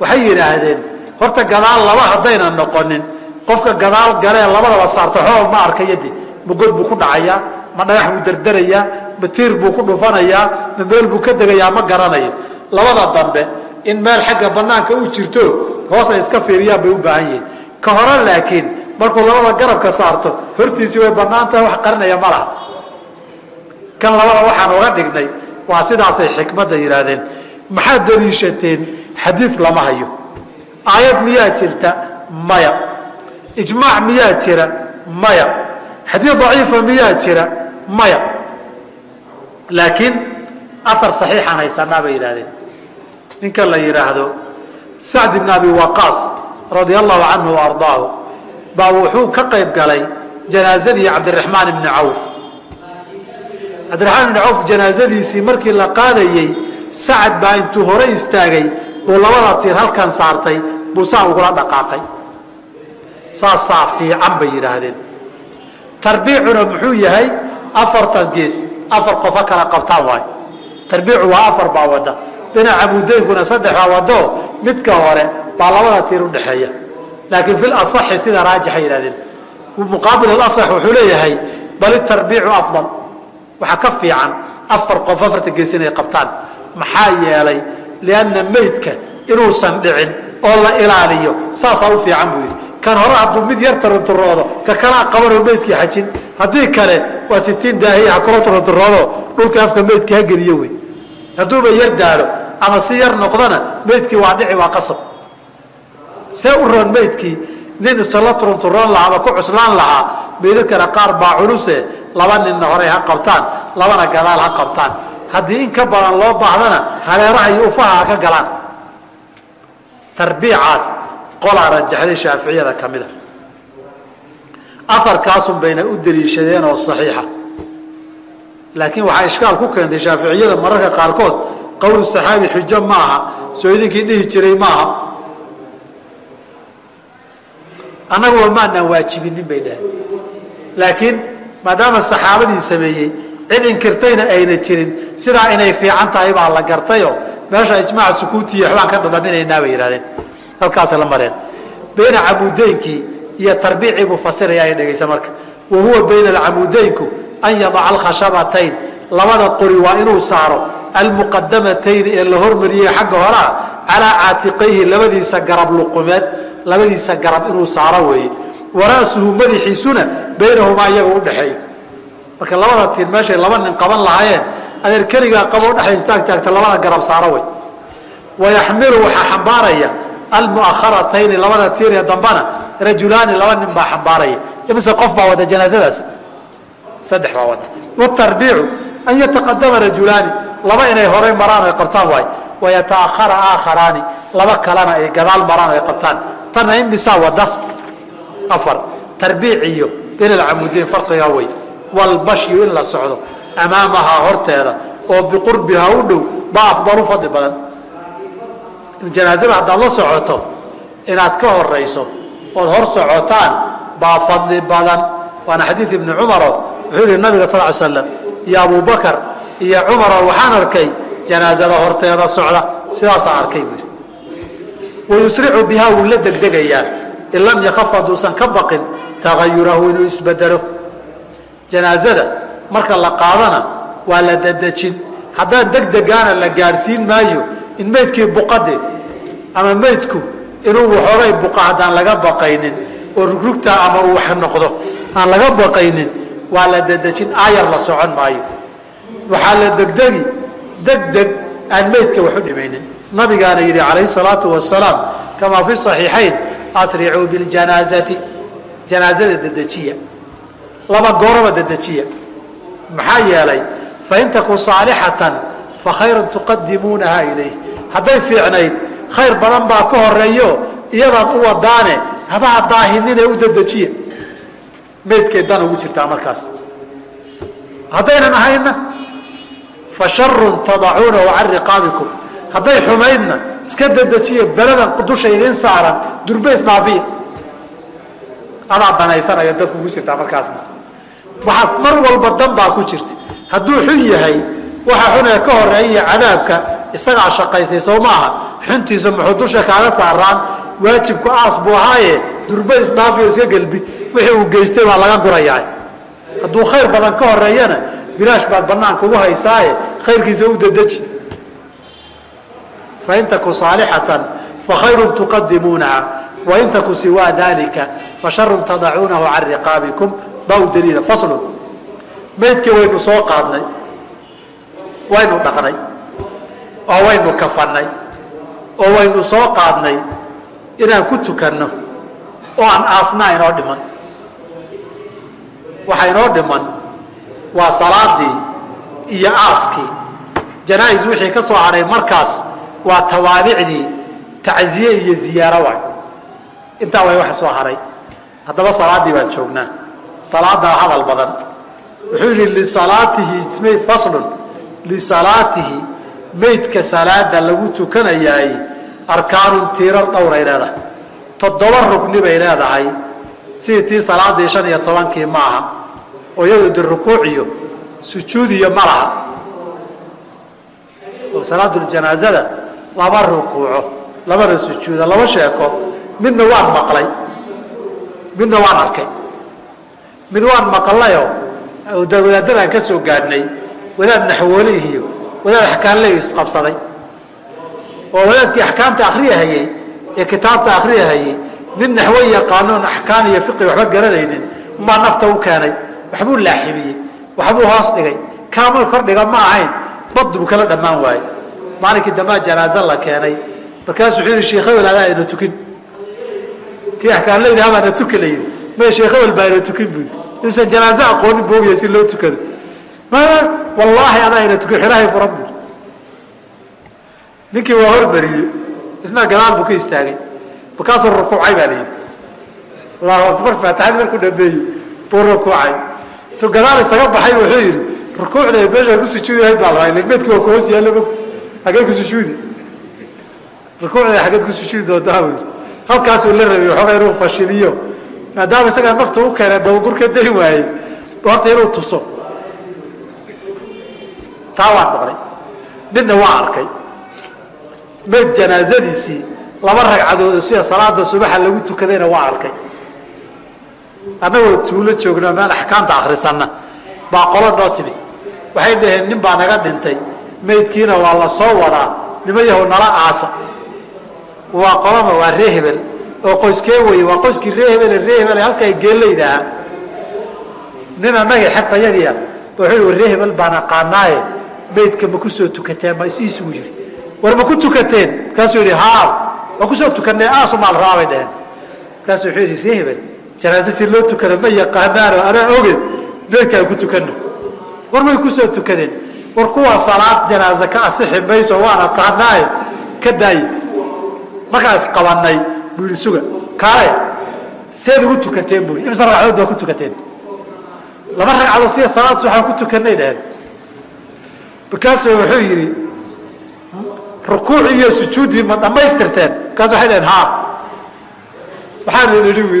waxay yidhaahdeen horta gadaal laba haddayna noqonin. Qofka gadaal galee labadaba saarto xoob ma arkayade ma god buu ku dhacayaa ma dhagax buu dardarayaa ma tiir buu ku dhufanayaa ma meel buu ka degayaa ma garanayo. Labada dambe in meel xagga banaanka u jirto hoos ay iska fiiriyaan bay u baahan yihiin. Ka hore laakiin markuu labada garabka saarto hortiisii way bannaan tahay wax qarinaya ma laha. Kan labada waxaan uga dhignay waa sidaasay xikmadda yidhaahdeen maxaad daliishateen xadiid lama hayo aayad miyaa jirta? Maya. Ijmaac miyaa jira? Maya. Xadiid daciifa miyaa jira? Maya. Laakiin aar saxiixaan haysanaa bay yidhahdeen ninka la yidhaahdo sacd ibn abi waqaas radia allahu canhu ardaahu baa wuxuu ka qayb galay janaasadii cabdiraxmaan ibni cawf. Cabdiraxmaan ibni cawf janaasadiisii markii la qaadayey sacad baa intuu hore istaagay buu labada tiir halkan saartay buu saa ugula dhaqaaqay. Saasaa fiican bay yidhaahdeen. Tarbiicuna muxuu yahay afartan gees afar qofa kala qabtaan waay. Tarbiicu waa afar baa wada dhinaca mudaynkuna saddex baa wado midka hore baa labada tiir udhexeeya laakiin fi lasaxi sida raajixa yidhahdeen muqaabil alasax wuxuu leeyahay bal itarbiicu afdal. Waxaa ka fiican afar qof afarta gees inay qabtaan. Maxaa yeelay lianna meydka inuusan dhicin oo la ilaaliyo. Saasaa u fiican buu yidhi. Kan hore hadduu mid yar turunturoodo ka kalaa qabanoo meydkii xajin. Haddii kale waa sitiin daahiya ha kula turunturoodo dhulka afka meydka ha geliyo wey. Hadduuba yar daalo ama si yar noqdona meydkii waa dhici waa qasab. See u roon meydkii nin isla turunturoon lahaa ama ku cuslaan lahaa meydadkana qaar baa culuse laba ninna horey ha qabtaan labana gadaal ha qabtaan. Haddii in ka badan loo baahdana hareeraha iyo ufaha ha ka galaan tarbiicaas qolaa rajaxday shaaficiyada ka mida. Afarkaasun bayna u daliishadeen oo saxiixa. Laakiin waxaa ishkaal ku keentay shaaficiyada mararka qaarkood qowl saxaabi xujo ma aha soo idinkii dhihi jiray maaha. Annaguba maanaan waajibinin bay dhaheen laakiin maadaama saxaabadii sameeyey cid inkirtayna ayna jirin. Sidaa inay fiican tahay baa la gartayoo meesha ijmaaca sukuutiya waxbaan ka dhadhaminaynaa bay yidhahdeen halkaasay la mareen. Bayna camudeynkii iyo tarbiicii buu fasiraya ay dhegaysa marka. Wa huwa bayna alcamudeynku an yadaca alkhashabatayn. Labada qori waa inuu saaro almuqadamatayni ee la hormariyey xagga horaa calaa caatiqayhi labadiisa garab luqumeed labadiisa garab inuu saaro weeye. Wara'suhu madaxiisuna baynahumaa iyaga udhexeeyo marka labada tiir meeshay laba nin qaban lahaayeen adeer keligaa qabo udhexay istaagtaagta labada garab saaro wey. Wayaxmilu waxaa xambaaraya almu'akharatayni labada tiir ee dambana rajulaani laba nin baa xambaaraya. Imise qof baa wada janaasadaas? Saddex baa wada. Watarbiicu an yataqadama rajulaani laba inay horay maraan ay qabtaan waay. Wayataahara aakharaani laba kalena ay gadaal maraan ay qabtaan. Tanna imisaa wada? Afar. Tarbiic iyo bayna alcamudiin farqigaa wey walbashyu in la socdo amaamahaa horteeda oo biqurbihaa u dhow baa afdalu fadli badan. Janaasada haddaad la socoto inaad ka horayso ood hor socotaan baa fadli badan. Waana xadiid ibni cumaro wuxuu yihi nabiga sal l slam iyo abubakar iyo cumaroo waxaan arkay janaasada horteeda socda. Sidaasaa arkay buu yidhi. Wayusricu bihaa wuu la degdegayaa. In lam yakaf hadduusan ka baqin tagayurahu inuu isbedelo janaasada marka la qaadana waa la dadejin. Haddaan degdegaana la gaadhsiin maayo in meydkii buqade ama meydku inuu waxoogay buqa haddaan laga baqaynin oo rugrugta ama uu wax noqdo aan laga baqaynin waa la dadejin. Aayar la socon maayo. Waxaa la degdegi degdeg aan meydka wax u dhimaynin. Nabigaana yidhi calayhi salaatu wasalaam kamaa fi saxiixayn asricuu biljanaazati janaazada dedejiya laba gooraba dedejiya maxaa yeelay fain taku saalixatan fa khayrun tuqadimuunaha ilayh. Hadday fiicnayd khayr badan baa ka horeeyo iyadaad u wadaane habaha daahinine u dedejiya meydkay dan ugu jirtaa markaas. Haddaynan ahayna fa sharun tadacuunahu can riqaabikum. Hadday xumaydna iska dedejiya beladan dusha idiin saaran durbe isdhaafiya adaa danaysanaya dan kugu jirtaa markaasna waxaa mar walba dan baa ku jirta. Hadduu xun yahay waxa xunee ka horreeya cadaabka isagaa shaqaysay soo maaha xuntiisa muxuu dusha kaaga saaraan? Waajibku aas buu ahaaye? Durbe isdhaafiyo iska gelbi. Wixii uu geystay baa laga gurayaa. Hadduu khayr badan ka horeeyana bilaash baad banaanka ugu haysaaye khayrkiisa u dedeji. Fain taku saalixatan fakhayrun tuqadimuunaha wain taku siwaa dalika fasharun tadacuunahu can riqaabikum baa u daliila faslun. Meydkii waynu soo qaadnay waynu dhaqnay oo waynu kafannay oo waynu soo qaadnay inaan ku tukanno oo aan aasnaa inoo dhiman. Waxaa inoo dhiman waa salaadii iyo aaskii. Janaa-is wixii ka soo hadhay markaas waa tawaabicdii tacziye iyo ziyaaro waay. Intaa way wax soo haray haddaba salaaddii baan joognaa salaadaa hadal badan. Wuxuu yidhi lisalaatihi mayd faslun. Lisalaatihi meydka salaada lagu tukanayaay arkaanun tiirar dhowray leedahay. Toddoba rugni bay leedahay. Sidii tii salaadii shan iyo tobankii maaha oo iyadu de rukuuciyo sujuudiyo ma laha. Oo salaaduljanaaزada laba rukuuco labana sujuuda laba sheeko. Midna waan maqlay midna waan arkay mid waan maqlayoo wadaadadaan ka soo gaadhnay wadaad naxwoolih iyo wadaad axkaanley isqabsaday. Oo wadaadkii axkaamta akriyahayey ee kitaabta akriyahayey mid naxwo yaqaanoon axkaan iyo fiqi waxba garanaynin umbaa nafta u keenay waxbuu laaximiyey waxbuu hoos dhigay. Kaamul kordhiga ma ahayn bad buu kala dhammaan waayey. Maalinkii dambaa janaaze la keenay. Markaasuu wuxuu yihi sheekh hebel adaa ina tukin kii axkaanleyda habaana tuki la yidhi may sheekh hebel baa ina tukin buu inuusan janaaze aqoonin ogyahay si loo tukado. Wallaahi adaa ina tukin xirahay furan buu. Ninkii waa hormariyey isna gadaal buu ka istaagay. Markaasuu rukuucay baa layidhi allahu akbar faatixadii markuu dhameeyey buu rukuucay. Intuu gadaal isaga baxay wuxuu yidhi rukuucda meeshaa ku sujuudi lahayd baa la rabaa meedki waa ku hoos yaalla mogta xaggee ku sujuudi. Rukuucda xaggeed ku sujuudi doontaa buu yidhi. Halkaasuu la rabay waxoogaa inuu fashiliyo maadaama isagaa nafta u keenay dabagur ka dayi waayey horta inuu tuso. Taa waan maqlay midna waa arkay. Mayd janaasadiisii laba ragcadood sida salaada subaxa lagu tukadayna waa arkay. Annagoo tuulo joogna meel axkaamta akhrisanna. Baa qolo noo timid. Waxay dhaheen nin baa naga dhintay. Maydkiina waa la soo wadaa. Nima yahow nala aasa. Waa qolama waa ree oo qoyskee weye waa qoyskii ree hebele ree hebel halka ay geelayda ahaa nin annagii xertayadiia wuxuu ree hebel baan aqaanaaye maydka ma ku soo tukateen ma isiisugu yiri war ma ku tukateen? Markaasuu yidhi haa waa ku soo tukanay aasumaal raabay dheheen markaasuu wuxuu yidhi ree hebel janaaso si loo tukada ma yaqaanaano anaa oge maydkaan ku tukano. War way ku soo tukadeen war kuwaa salaad janaaze ka asixi mayso waan aqaanaaye ka daaye markaa isqabanay buu yidhi suga kaale seed ugu tukateen buu imsa ragcadood baa ku tukateen. Laba ragcadood sida salaad subaxaan ku tukanay dheheen markaasuu wuxuu yidhi rukuucii iyo sujuuddii ma dhammaystirteen. Markaas waxay dhaheen haa. Maxaan idin idhi bu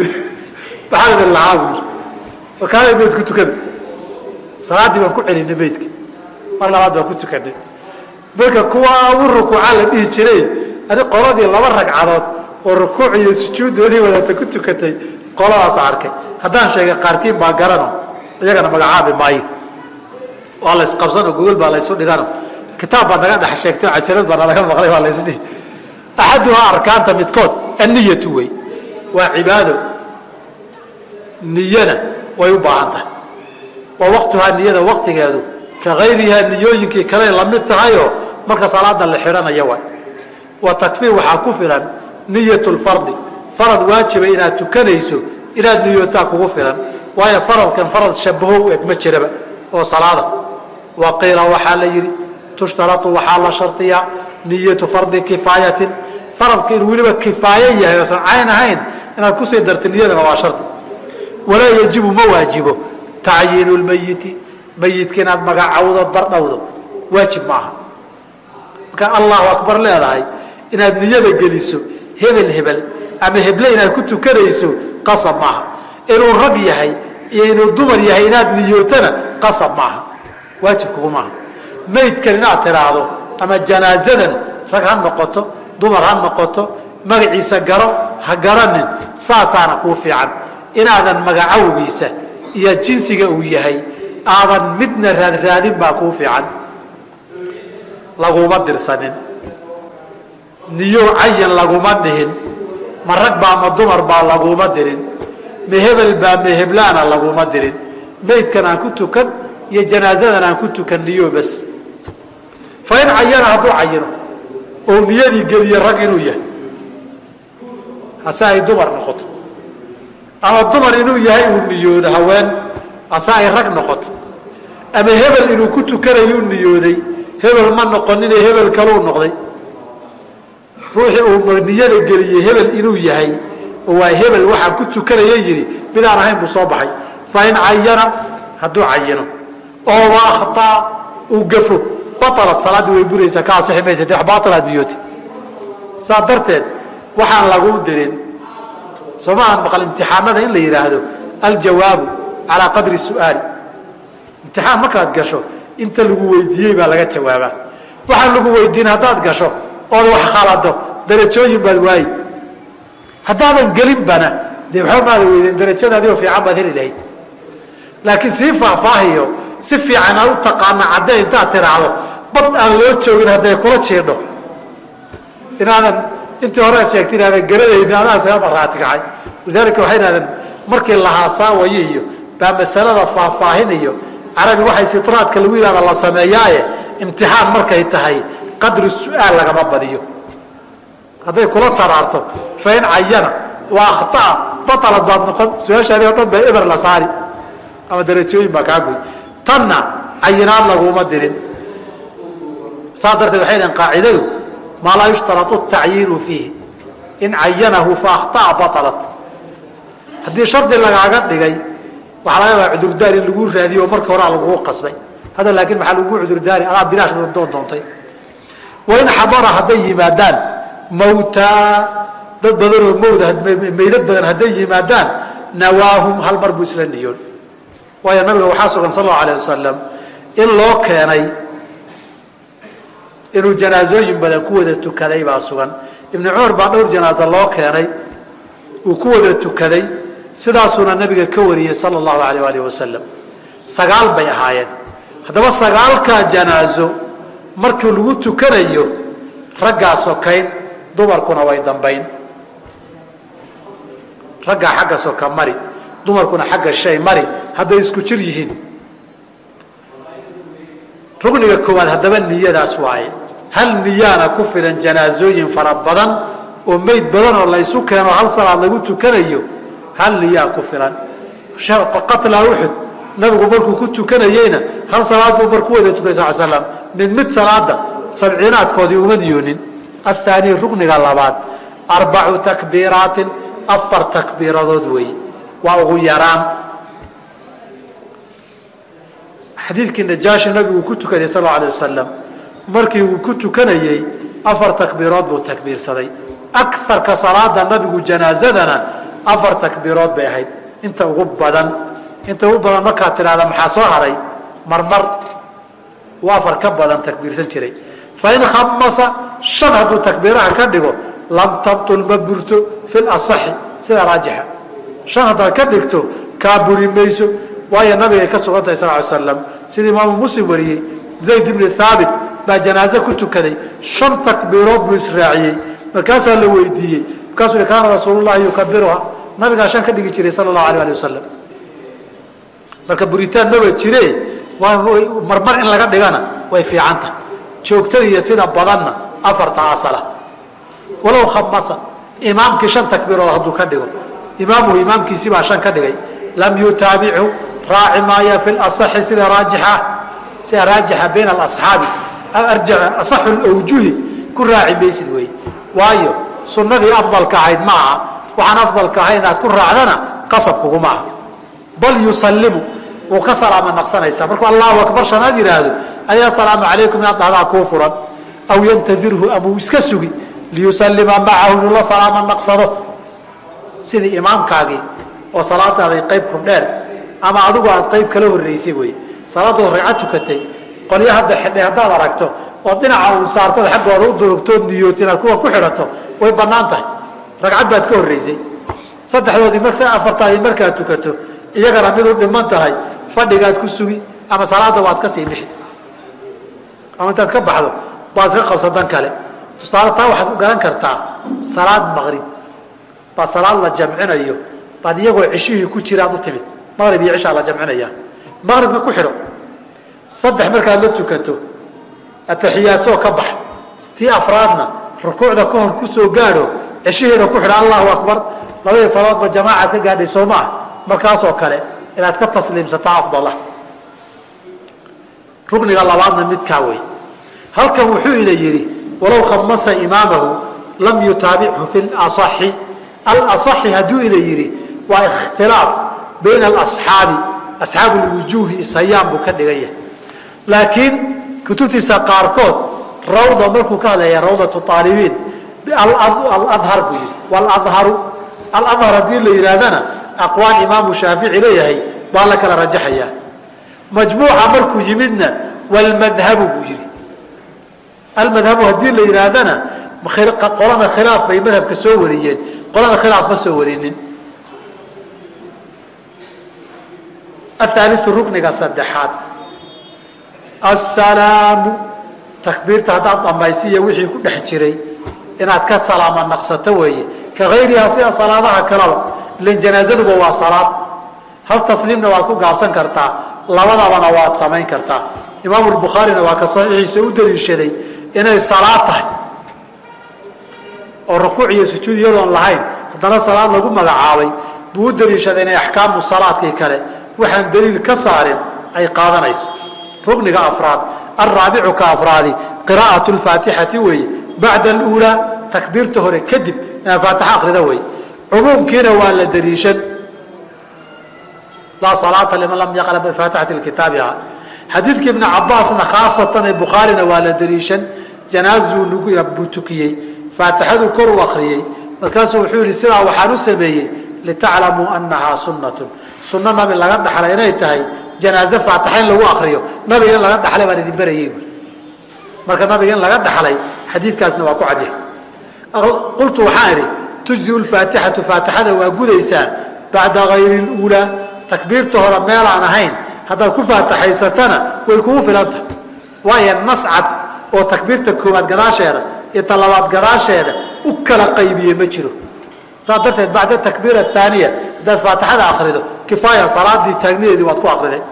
maxaan idin lahaa buu yidhi warkaale mayd ku tukada. Salaaddii baan ku celinay maydka mar labaad baan ku tukanay. Marka kuwa u rukuuca la dhihi jiray ani qoladii laba ragcadood oo rukuuc iyo sujuuddoodii wadata ku tukatay qoladaas arkay. Haddaan sheegay qaarkiin baa garano iyagana magacaabi maayo. Waa la isqabsano gogol baa laysu dhigano. Kitaab baa naga dhex sheegtay cajalad baa nalaga maqlay waa laysdhihi axaduhaa arkaanta midkood anniyatu wey. Waa cibaado. Niyana way u baahan tahay. Wa waqtuhaa niyada waqtigeedu. Ka hayrihaa niyooyinkii kale la mid tahayoo marka salaada la xidhanaya waay. Wa takfii waxaa ku filan niyat lfardi farad waajiba inaad tukanayso inaad niyootaa kugu filan. Waayo faradkan farad shabaho u eg ma jiraba oo salaada. Wa qiila waxaa la yidhi tushtarau waxaa la shardiyaa niyatu fardi kifaayatin. Faradka inuu weliba kifaayo yahay oosan cayn ahayn inaad ku sii darta niyadana waa shardi walaa yajibu ma waajibo. Tacyiinu lmayiti mayidka inaad magacawdo bardhowdo waajib maaha markaa allahu akbar leedahay inaad niyada geliso hebel hebel ama heble inaad ku tukanayso qasab maaha. Inuu rag yahay iyo inuu dumar yahay inaad niyootana qasab maaha. Waajib kugu maaha. Maydkan inaad tiraahdo ama janaazadan rag ha noqoto dumar ha noqoto magaciisa garo ha garanin saasaana kuu fiican. Inaadan magacawgiisa iyo jinsiga uu yahay aadan midna raadraadin baa kuu fiican. Laguma dirsanin niyo cayan laguma dhihin. Ma rag baa ma dumar baa laguma dirin. Ma hebel baa ma heblaana laguma dirin. Maydkan aan ku tukan iyo janaazadan aan ku tukan niyo bas fa in cayana hadduu cayino oo niyadii geliye rag inuu yahay hase ay dumar noqoto. Ama dumar inuu yahay uu niyoodo haween hase ay rag noqoto. Ama hebel inuu ku tukanayu niyooday hebel ma noqonine hebel kaluu noqday ruuxii uu niyada geliyey hebel inuu yahay waa hebel waxaan ku tukanaya yidhi midaan ahayn buu soo baxay. Fa in cayana hadduu cayino oo wa uu gafo. Batalat salaaddii way buraysaa ka asixi maysa dee wax niyooti saa darteed waxaan laguu dirin. Soo maahan maqal imtixaanada in la yidhaahdo aljawaabu calaa qadri su'aali. Imtixaan markaad gasho inta lagu weydiiyey baa laga jawaabaa. Waxaan lagu weydiin haddaad gasho ood wax khalado darajooyin baad waayi haddaadan gelinbana dee waxba maada weydeen darajadaadioo fiican baad heli lahayd. Laakiin sii faahfaahiyo si fiican aad u taqaana caddee intaad tiraahdo bad aan loo joogin hadday kula jiidho. Inaadan intii hore ad sheegtay inaadan garanaynin adaa isaga maraati kacay. Walidaalika waxay idhahdeen markii lahaasaawaya iyo baa masalada faahfaahinayo carabi waxay sitraadka lagu yihahda la sameeyaaye imtixaan markay tahay qadru su'aal lagama badiyo. Hadday kula taraarto fain cayana waa akhtaa batalad baad noqon su'aashaadii o dhan baa eber la saari. Ama darajooyin baa kaa goy. Tanna cayinaad laguma dirin. Saa darteed waxay dhaheen qaacidadu maa laa yushtarau tacyiinu fiihi. In cayanahu fa akhtaa batalat haddii shardi lagaaga dhigay waxaa laga yaabaa cudurdaar in laguu raadiyo oo markii horea lagugu qasbay. Hadda laakiin maxaa lagugu cudurdaari? Adaa bilaash doon doontay wain xadara hadday yimaadaan mawtaa dad badanoo mawda meydad badan hadday yimaadaan nawaahum hal mar buu isla niyoon. Waayo nabiga waxaa sugan sal allau alayh wasalam in loo keenay inuu janaasooyin badan ku wada tukaday baa sugan. Ibnu cumar baa dhowr janaaso loo keenay uu ku wada tukaday sidaasuuna nabiga ka wariyey sala allahu alayh alih wasalam sagaal bay ahaayeen. Haddaba sagaalkaa janaaso markii lagu tukanayo raggaa sokayn dumarkuna way dambayn. Raggaa xagga soka mari dumarkuna xagga shay mari hadday isku jir yihiin. Rugniga koowaad haddaba niyadaas waaye. Hal niyaana ku filan janaasooyin fara badan oo meyd badan oo laysu keeno hal salaad lagu tukanayo hal niyaa ku filan. Qatla uxud nabigu markuu ku tukanayeyna hal salaad buu mar ku wada tukay sal slam mid mid salaada sabciinaadkoodii uma niyoonin athaani rukniga labaad arbacu takbiiraatin afar takbiiradood weeye waa ugu yaraan. Xadiidkii najaashi nabigu ku tukaday sal alay wasalam markii uu ku tukanayey afar takbiirood buu takbiirsaday. Akarka salaada nabigu janaasadana afar takbiirood bay ahayd. Inta ugu badan inta ugu badan markaad tidhahda maxaa soo haray? Marmar. Uu afar ka badan takbiirsan jiray. Fain khamasa shan hadduu takbiiraha ka dhigo lam tabtul ma burto fi lasaxi sida raajixa. Shan haddaad ka dhigto kaa buri mayso. Waayo nabigay ka sugan tahay sal slam sida imaamu muslim wariyey zayd ibni thaabit baa janaaze ku tukaday. Shan takbiirood buu israaciyey markaasaa la weydiiyey. Markaasuu kaana rasuulullahi yukabiruha nabigaa shan ka dhigi jiray sala allahu alay ali wasalam marka buritaan maba jire marmar in laga dhigana way fiican tahay joogtada iyo sida badanna afarta asala. Walow khamasa. Imaamkii shan takbiirood hadduu ka dhigo. Imaamuhu imaamkiisii baa shan ka dhigay. Lam yutaabichu raaci maaya fi lasaxi sida raajixa. Sida raajixa bayna alasxaabi asaxu lawjuhi ku raaci maysid wey waayo sunnadii afdalka ahayd ma aha. Waxaan afdalka ahayn inaad ku raacdana qasab kuguma aha. Bal yusallimu wuu ka salaama naqsanaysaa. Markuu allahu akbar shanaad yidhaahdo ayaa salaamu calaykum inaad dhahdaa kuu furan? Aw yantadirhu ama uu iska sugi liyusallima macahu inuu la salaama naqsado? Sidii imaamkaagii oo salaadaaday qayb ku dheer ama adigu aad qayb kala horeysay wey salaadoo ragcad tukatay qolyo hadda xidhay haddaad aragto oo dhinaca uu saartood xaggooda u durugtood niyooti inaad kuwa ku xidhato way bannaan tahay. Ragcad baad ka horreysay. Saddexdoodii afartaadii markaad tukato iyagana mid u dhiman tahay fadhigaad ku sugi ama salaada waad ka sii bixi. Ama intaad ka baxdo baad iska qabsadan kale. Tusaale taa waxaad u garan kartaa salaad maqrib. Baa salaad la jamcinayo baad iyagoo ceshihii ku jiraad u timid. Maqrib iyo cishaa la jamcinaya maqribka ku xidho. Saddex markaad la tukato ataxiyaatoo ka bax. Tii afraadna rukuucda ka hor ku soo gaadho ceshihiina ku xidho allahu akbar. Labadii salaadba jamaacaad ka gaadhay soo ma ah. Markaasoo kale inaad ka tasliimsataa afdalah. Rukniga labaadna midkaa wey halkan wuxuu ina yidhi walow khamasa imaamahu lam yutaabichu fi laصaxi alaصaxi hadduu ina yidhi waa ikhtilaaf bayna alasxaabi asxaabu lwujuuhi ishayaan buu ka dhigan yahay. Laakiin kutubtiisa qaarkood rawda markuu ka hadlaya rawdatu aalibiin aladhar buu yidhi. Waladharu aladhar haddii la yidhaahdana aqwaal imaamu shaafici leeyahay baa la kala rajaxayaa. Majmuuca markuu yimidna walmadhabu buu yidhi. Almadhabu haddii la yidhaahdana qolana khilaaf bay madhabka soo wariyeen qolana khilaaf ma soo warinin. Ahaaliu rukniga saddexaad. Assalaamu takbiirta haddaad dhamaysiiyo wixii ku dhex jiray inaad ka salaama naqsato weeye. Ka hayrihaa sida salaadaha kaleba ilan janaasaduba waa salaad. Hal tasliimna waad ku gaabsan kartaa. Labadabana waad samayn kartaa. Imaamu bukhaarina waa ka saxiixiisa u daliishaday inay salaad tahay. Oo rukuuc iyo sujuud iyadoon lahayn haddana salaad lagu magacaabay buu u daliishaday inay axkaamu salaadkii kale waxaan daliil ka saarin ay qaadanayso. Rukniga afraad alraabicu ka afraadi qiraa'atu lfaatixati weeye. Bacda aluulaa takbiirta hore kadib inaad faatixa akrida wey cumuumkiina waa la daliishan laa salaata liman lam yaqra bifaatixati kitaabiha xadiidka ibni cabaasna khaasatan ee bukhaarina waa la daliishan janaazuu buu tukiyey. Faatixadu kor u akriyey markaasuu wuxuu yihi sidaa waxaan u sameeyey litaclamuu anahaa sunnatun. Sunno nabi laga dhaxlay inay tahay janaaze faataxa in lagu akriyo nabiga in laga dhaxlay baan idin berayey buui marka nabiga in laga dhaxlay xadiidkaasna waa ku cadya qultu waxaan idhi tujziu lfaatixatu faatixada waa gudaysaa bacda hayri luulaa takbiirta hore meelaan ahayn haddaad ku faataxaysatana way kugu filanta waayo nascad oo takbiirta koobaad gadaasheeda iyo talabaad gadaasheeda u kala qaybiye ma jiro saas darteed bacda takbiir ahaaniya haddaad faatixada akrido kifaaya salaadii taagnideedii waad ku akriday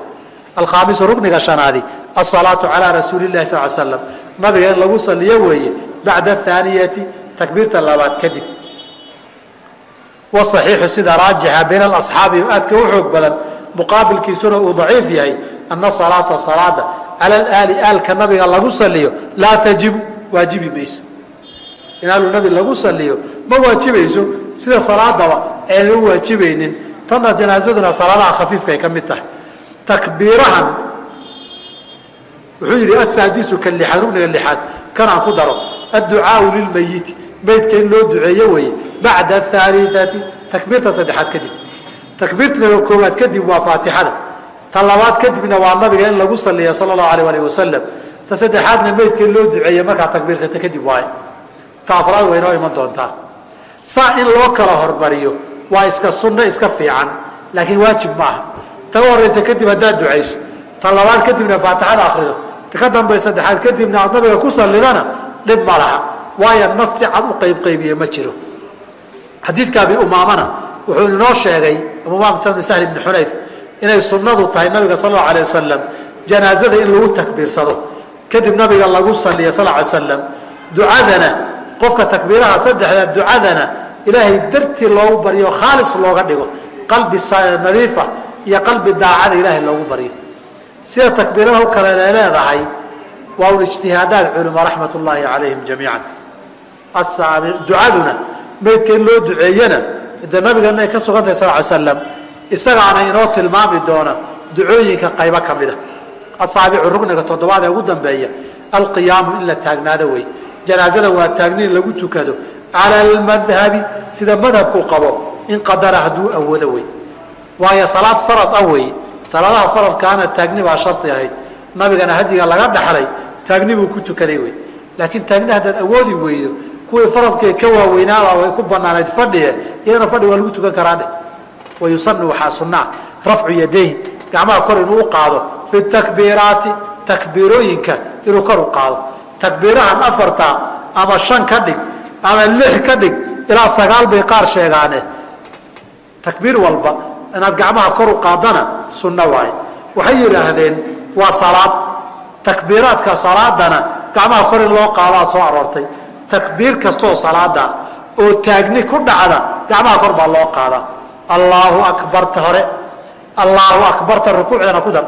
alkhaamisu rukniga shanaadi asalaatu calaa rasuuli lahi sal slam nabiga in lagu saliyo weeye bacda ahaaniyati takbiirta labaad kadib wasaxiixu sida raajixa bayna alasxaabi aadka u xoog badan muqaabilkiisuna uu daciif yahay ana salaata salaada cala alaali aalka nabiga lagu saliyo laa tajibu waajibi mayso. In aalu nabi lagu saliyo ma waajibayso sida salaadaba aynan u waajibaynin. Tanna janaasaduna salaadaha khafiifkaay ka mid tahay. Takbiirahan wuxuu yidhi asaadisu ka lixaad rugniga lixaad. Kanaan ku daro adducaau lilmayiti maydka in loo duceeyo weeye bacda ahaaliati takbiirta saddexaad kadib takbiirta koowaad kadib waa faatixada ta labaad kadibna waa nabiga in lagu saliya sala allahu alayh alih wasalam ta saddexaadna maydka in loo duceeya markaa takbiirsata kadib waaye ta afraad way inoo iman doontaa saa in loo kala hormariyo waa iska sunno iska fiican laakiin waajib maaha taga horeysa kadib haddaad ducayso ta labaad kadibna faatixada akrido ta ka dambay saddexaad kadibna aad nabiga ku sallidana dhib ma laha waayo nas si cad u qaybqaybiye ma jiro xadiidka abi umaamana wuxuu inoo sheegay abumaamata bni sahl bni xunayf inay sunnadu tahay nabiga sal allau alay wasalam janaazada in lagu takbiirsado. Kadib nabiga lagu saliya sal ly slam ducadana qofka takbiiraha saddexda ducadana ilaahay dartii loogu baryo khaalis looga dhigo. Qalbi nadiifa iyo qalbi daacada ilaahay loogu baryo sida takbiirada u kale leedahay waa un ijtihaadaad culimo raxmat ullaahi calayhim jamiican ducaduna maydka in loo duceeyana de nabigeena ka sugan tahay sal ly slam isagaana inoo tilmaami doona ducooyinka qaybo ka mida asaabicu rugniga toddobaad ee ugu dambeeya alqiyaamu in la taagnaado wey janaazada waa taagni in lagu tukado cala almadhabi sida madhabku qabo in qadara hadduu awoodo wey waayo salaad farad ah wey salaadaha faradkaana taagni baa shardi ahayd. Nabigana hadiga laga dhaxlay taagni buu ku tukaday wey laakiin taagni haddaad awoodi weydo kuwii faradkay ka waaweynaaba way ku banaanayd fadhiye iyadana fadhi waa lagu tukan karaa dheh wayusanu waxaa sunaa rafcu yadayhi. Gacmaha kor inuu u qaado fi takbiiraati takbiirooyinka inuu kor u qaado. Takbiirahan afarta ama shan ka dhig ama lix ka dhig ilaa sagaal bay qaar sheegaane. Takbiir walba inaad gacmaha kor u qaadana sunno waaye. Waxay yidhaahdeen waa salaad. Takbiiraadka salaadana gacmaha kor in loo qaadaa soo aroortay takbiir kastoo salaada oo taagni ku dhacda gacmaha kor baa loo qaadaa allaahu akbarta hore allaahu akbarta rukuucdana ku dar.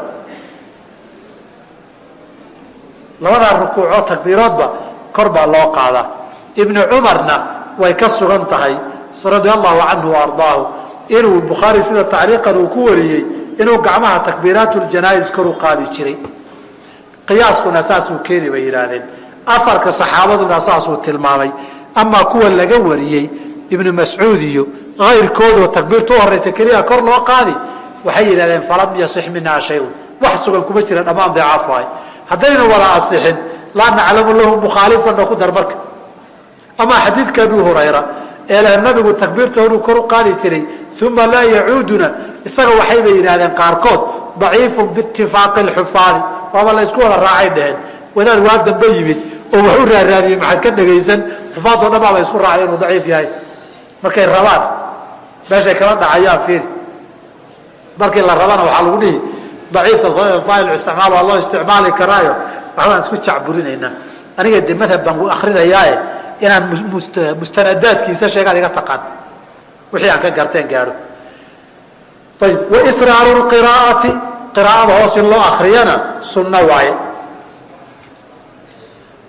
Labadaa rukuucoo takbiiroodba kor baa loo qaadaa ibnu cumarna way ka sugan tahay radia allahu canhu waardaahu inuu bukhaari sida tacliiqan uu ku wariyey inuu gacmaha takbiiraatuljanaais kor u qaadi jiray. Qiyaaskuna saasuu keeni bay yidhaahdeen afarka saxaabaduna saasuu tilmaamay. Amaa kuwa laga wariyey ibnu mascuud iyo ayrkoodoo takbiirta u horeysa keliya kor loo qaadi waxay yidhahdeen falam yasix minhaa shayun. Wax sugan kuma jira dhammaan dicaafu ahay haddayna wada asixin laa naclamu lahu mukhaalifana ku dar marka. Amaa xadiidka abi hurayra ee leh nabigu takbiirta horuu kor u qaadi jiray uma laa yacuuduna. Isaga waxayba yidhahdeen qaarkood daciifun biitifaaqi lxufaadi waaba la ysku wada raacay dheheen. Wadaad waa dambe yimid oo wax u raaraadiyey maxaad ka dhagaysan? Xufaadoo dhan baaba isku raacday inuu daciif yahay. Markay rabaan meeshay kala dhacayaan fiiri. Markii la rabana waxaa lagu dhihi daciifka faa'il isticmaal waa loo isticmaali karaayo. Waxbaan isku jacburinaynaa. Aniga de madhab baan akrinayaaye inaan mustanadaadkiisa sheegaad iga taqaan. Wixii aan ka garteen gaadho. Ayib waisraaru lqiraa'ati qiraa'ada hoos in loo akriyana sunno waaye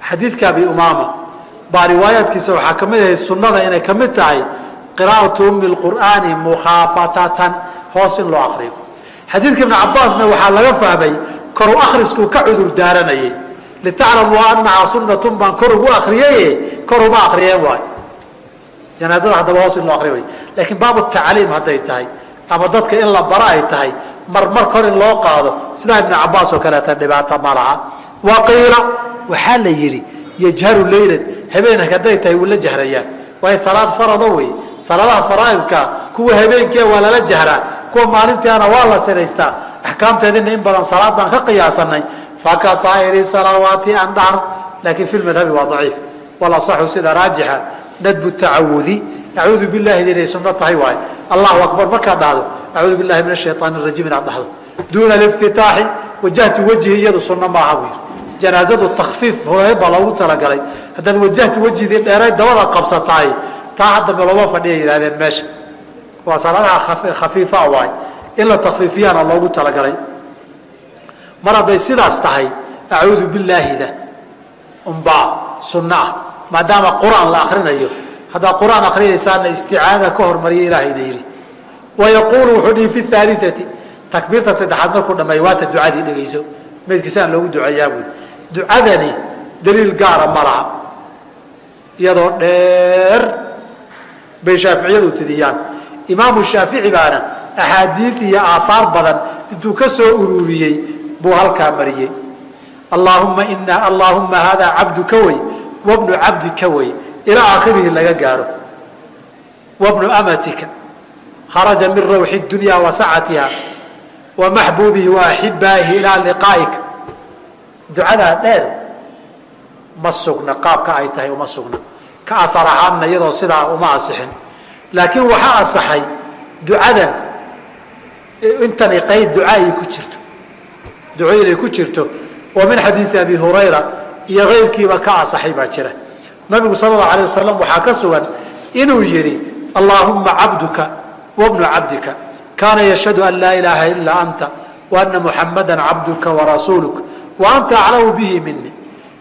xadiidka abi umaama. Baa riwaayaadkiisa waxaa ka ahayd sunnada inay ka tahay qiraa'atu ummi lqur'aani mukhaafatatan hoos in loo akriyo xadiidka ibnu cabaasna waxaa laga fahmay koru akhriskuu ka cudur daaranayay. Litaclamuu anahaa sunnatun baan kor ugu akriyaye kor uma akriyeen waay. Janaazada haddaba hoos in loo akri way laakiin baabu tacliim hadday tahay ama dadka in la bara ay tahay marmar kor in loo qaado sidaa ibnu cabaas oo kaleeta dhibaata ma laha. Wa qiila waxaa la yidhi yajharu leylan habeenka hadday tahay wuu la jahrayaa waayo salaad farado wey. Salaadaha faraaidka kuwa habeenkia waa lala jahraa kuwa maalintiana waa la siraystaa. Axkaamteedina in badan salaad baan ka qiyaasanay faka saa'iri salawaati aan dhahno laakiin fi madhabi waa daciif. Walasaxu sida raajixa. Nadbu tacawudi. Acuudu billahi inay sunno tahay waaye allahu akbar markaad dhahdo acuudu billahi min ashayaan rajiim inaad dhahdo. Duuna liftitaaxi wajahtu wejhi iyadu sunno maaha buu yidhi janaazadu takfiif horeey baa loogu talagalay. Haddaad wajahtu wejhidii dheeray dabada qabsataay taa haddambe looma fadhiya yidhahdeen meesha. Waa salaadaha khafiifa waay. In la takfiifiyaana loogu talagalay. Mar hadday sidaas tahay acuudu billaahida umbaa sunno ah. Maadaama qur'aan la akrinayo haddaad qur'aan akrinaysaana isticaada ka hormariya ilaahayna yidhi. Wa yaquulu wuxuu dhihi fi haaliati takbiirta saddexaad markuu dhammeeyo waata ducadii dhegayso maydkiisaan loogu duceeyaa buy ducadani daliil gaara ma laha. Iyadoo dheer bay shaaficiyadu tidiyaan. Imaamu shaafici baana axaadiid iyo aahaar badan intuu ka soo ururiyey buu halkaa mariyey. Allaahumma ina allaahumma haadaa cabduka wey wabnu cabdika wey ilaa aakhirihi laga gaaro. Wabnu amatika kharaja min rawxi dunya wa sacatiha wa maxbuubihi wa axibaahi ilaa liqaa'ika ducadaa dheer ma sugna qaabka ay tahay uma sugna. Ka ahar ahaanna iyadoo sidaa uma asixin. Laakiin waxaa asaxay ducadan intani qayd ducaay ku jirto. Ducooyin ay ku jirto. Oo min xadiidi abi hurayra iyo keyrkiiba ka asaxay baa jira. Nabigu sal allau alay wasalam waxaa ka sugan inuu yidhi allaahumma cabduka wabnu cabdika kaana yashhadu an laa ilaaha ilaa anta wa ana muxamada cabduka warasuuluka wa anta aclamu bihi mini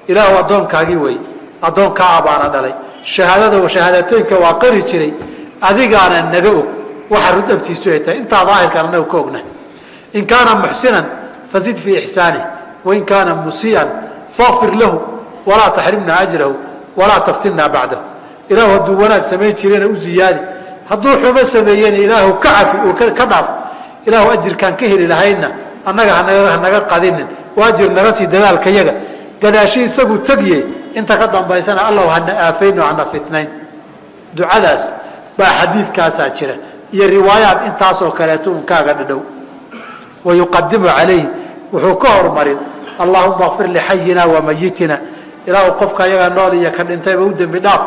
ilaahu addoonkaagii wey addoonkaa baana dhalay. Shahaadada shahaadateynka waa qari jiray. Adigaana naga og waxa rudhabtiisu ay tahay. Intaa daahirkaan anagu ka ogna. In kaana muxsinan fazid fii ixsaanih wain kaana musii'an faqfir lahu walaa taxrimna ajrahu walaa taftinna bacdahu. Ilaahu hadduu wanaag samayn jirena u ziyaadi. Hadduu xumo sameeyena ilaahu ka cafi ka dhaaf. Ilaahu ajirkaan ka heli lahaynna annaga hanaga qadinin oo ajir naga sii dadaalka yaga gadaashi isagu tegye inta ka dambaysana allahu hana aafayno hana fitnayn. Ducadaas baa xadiidkaasaa jira iyo riwaayaad intaasoo kaleeto un kaaga dhadhow. Wa yuqadimu calayh wuxuu ka hormarin allahuma kfir lixayina wa mayitina ilaahu qofka yaga nool iyo ka dhintayba u dembi dhaaf.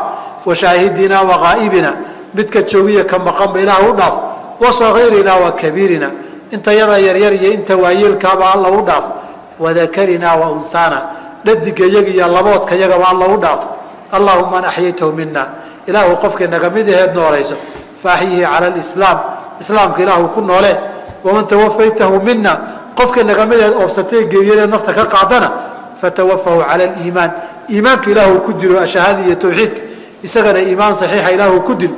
Wa shaahidina wa qaa'ibina midka joogiya ka maqanba ilaah u dhaaf. Wa sagiirina wa kabiirina. Inta yada yaryar iyo inta waayeelkaaba alla u dhaaf wadakarina wa unhaana dhadiga yaga iyo laboodka yagaba alla u dhaaf allahuma man axyaytahu mina ilaahu qofkii naga mid aheed noolayso faaxyihi cala lislaam islaamka ilaahu ku noole waman tawafaytahu mina qofkii naga mid aheed oofsatay geeriyadeed nafta ka qaadana fatawafahu cala liimaan iimaanka ilaahu ku dilo shahaada iyo tawxiidka isagana iimaan saxiixa ilaahu ku dil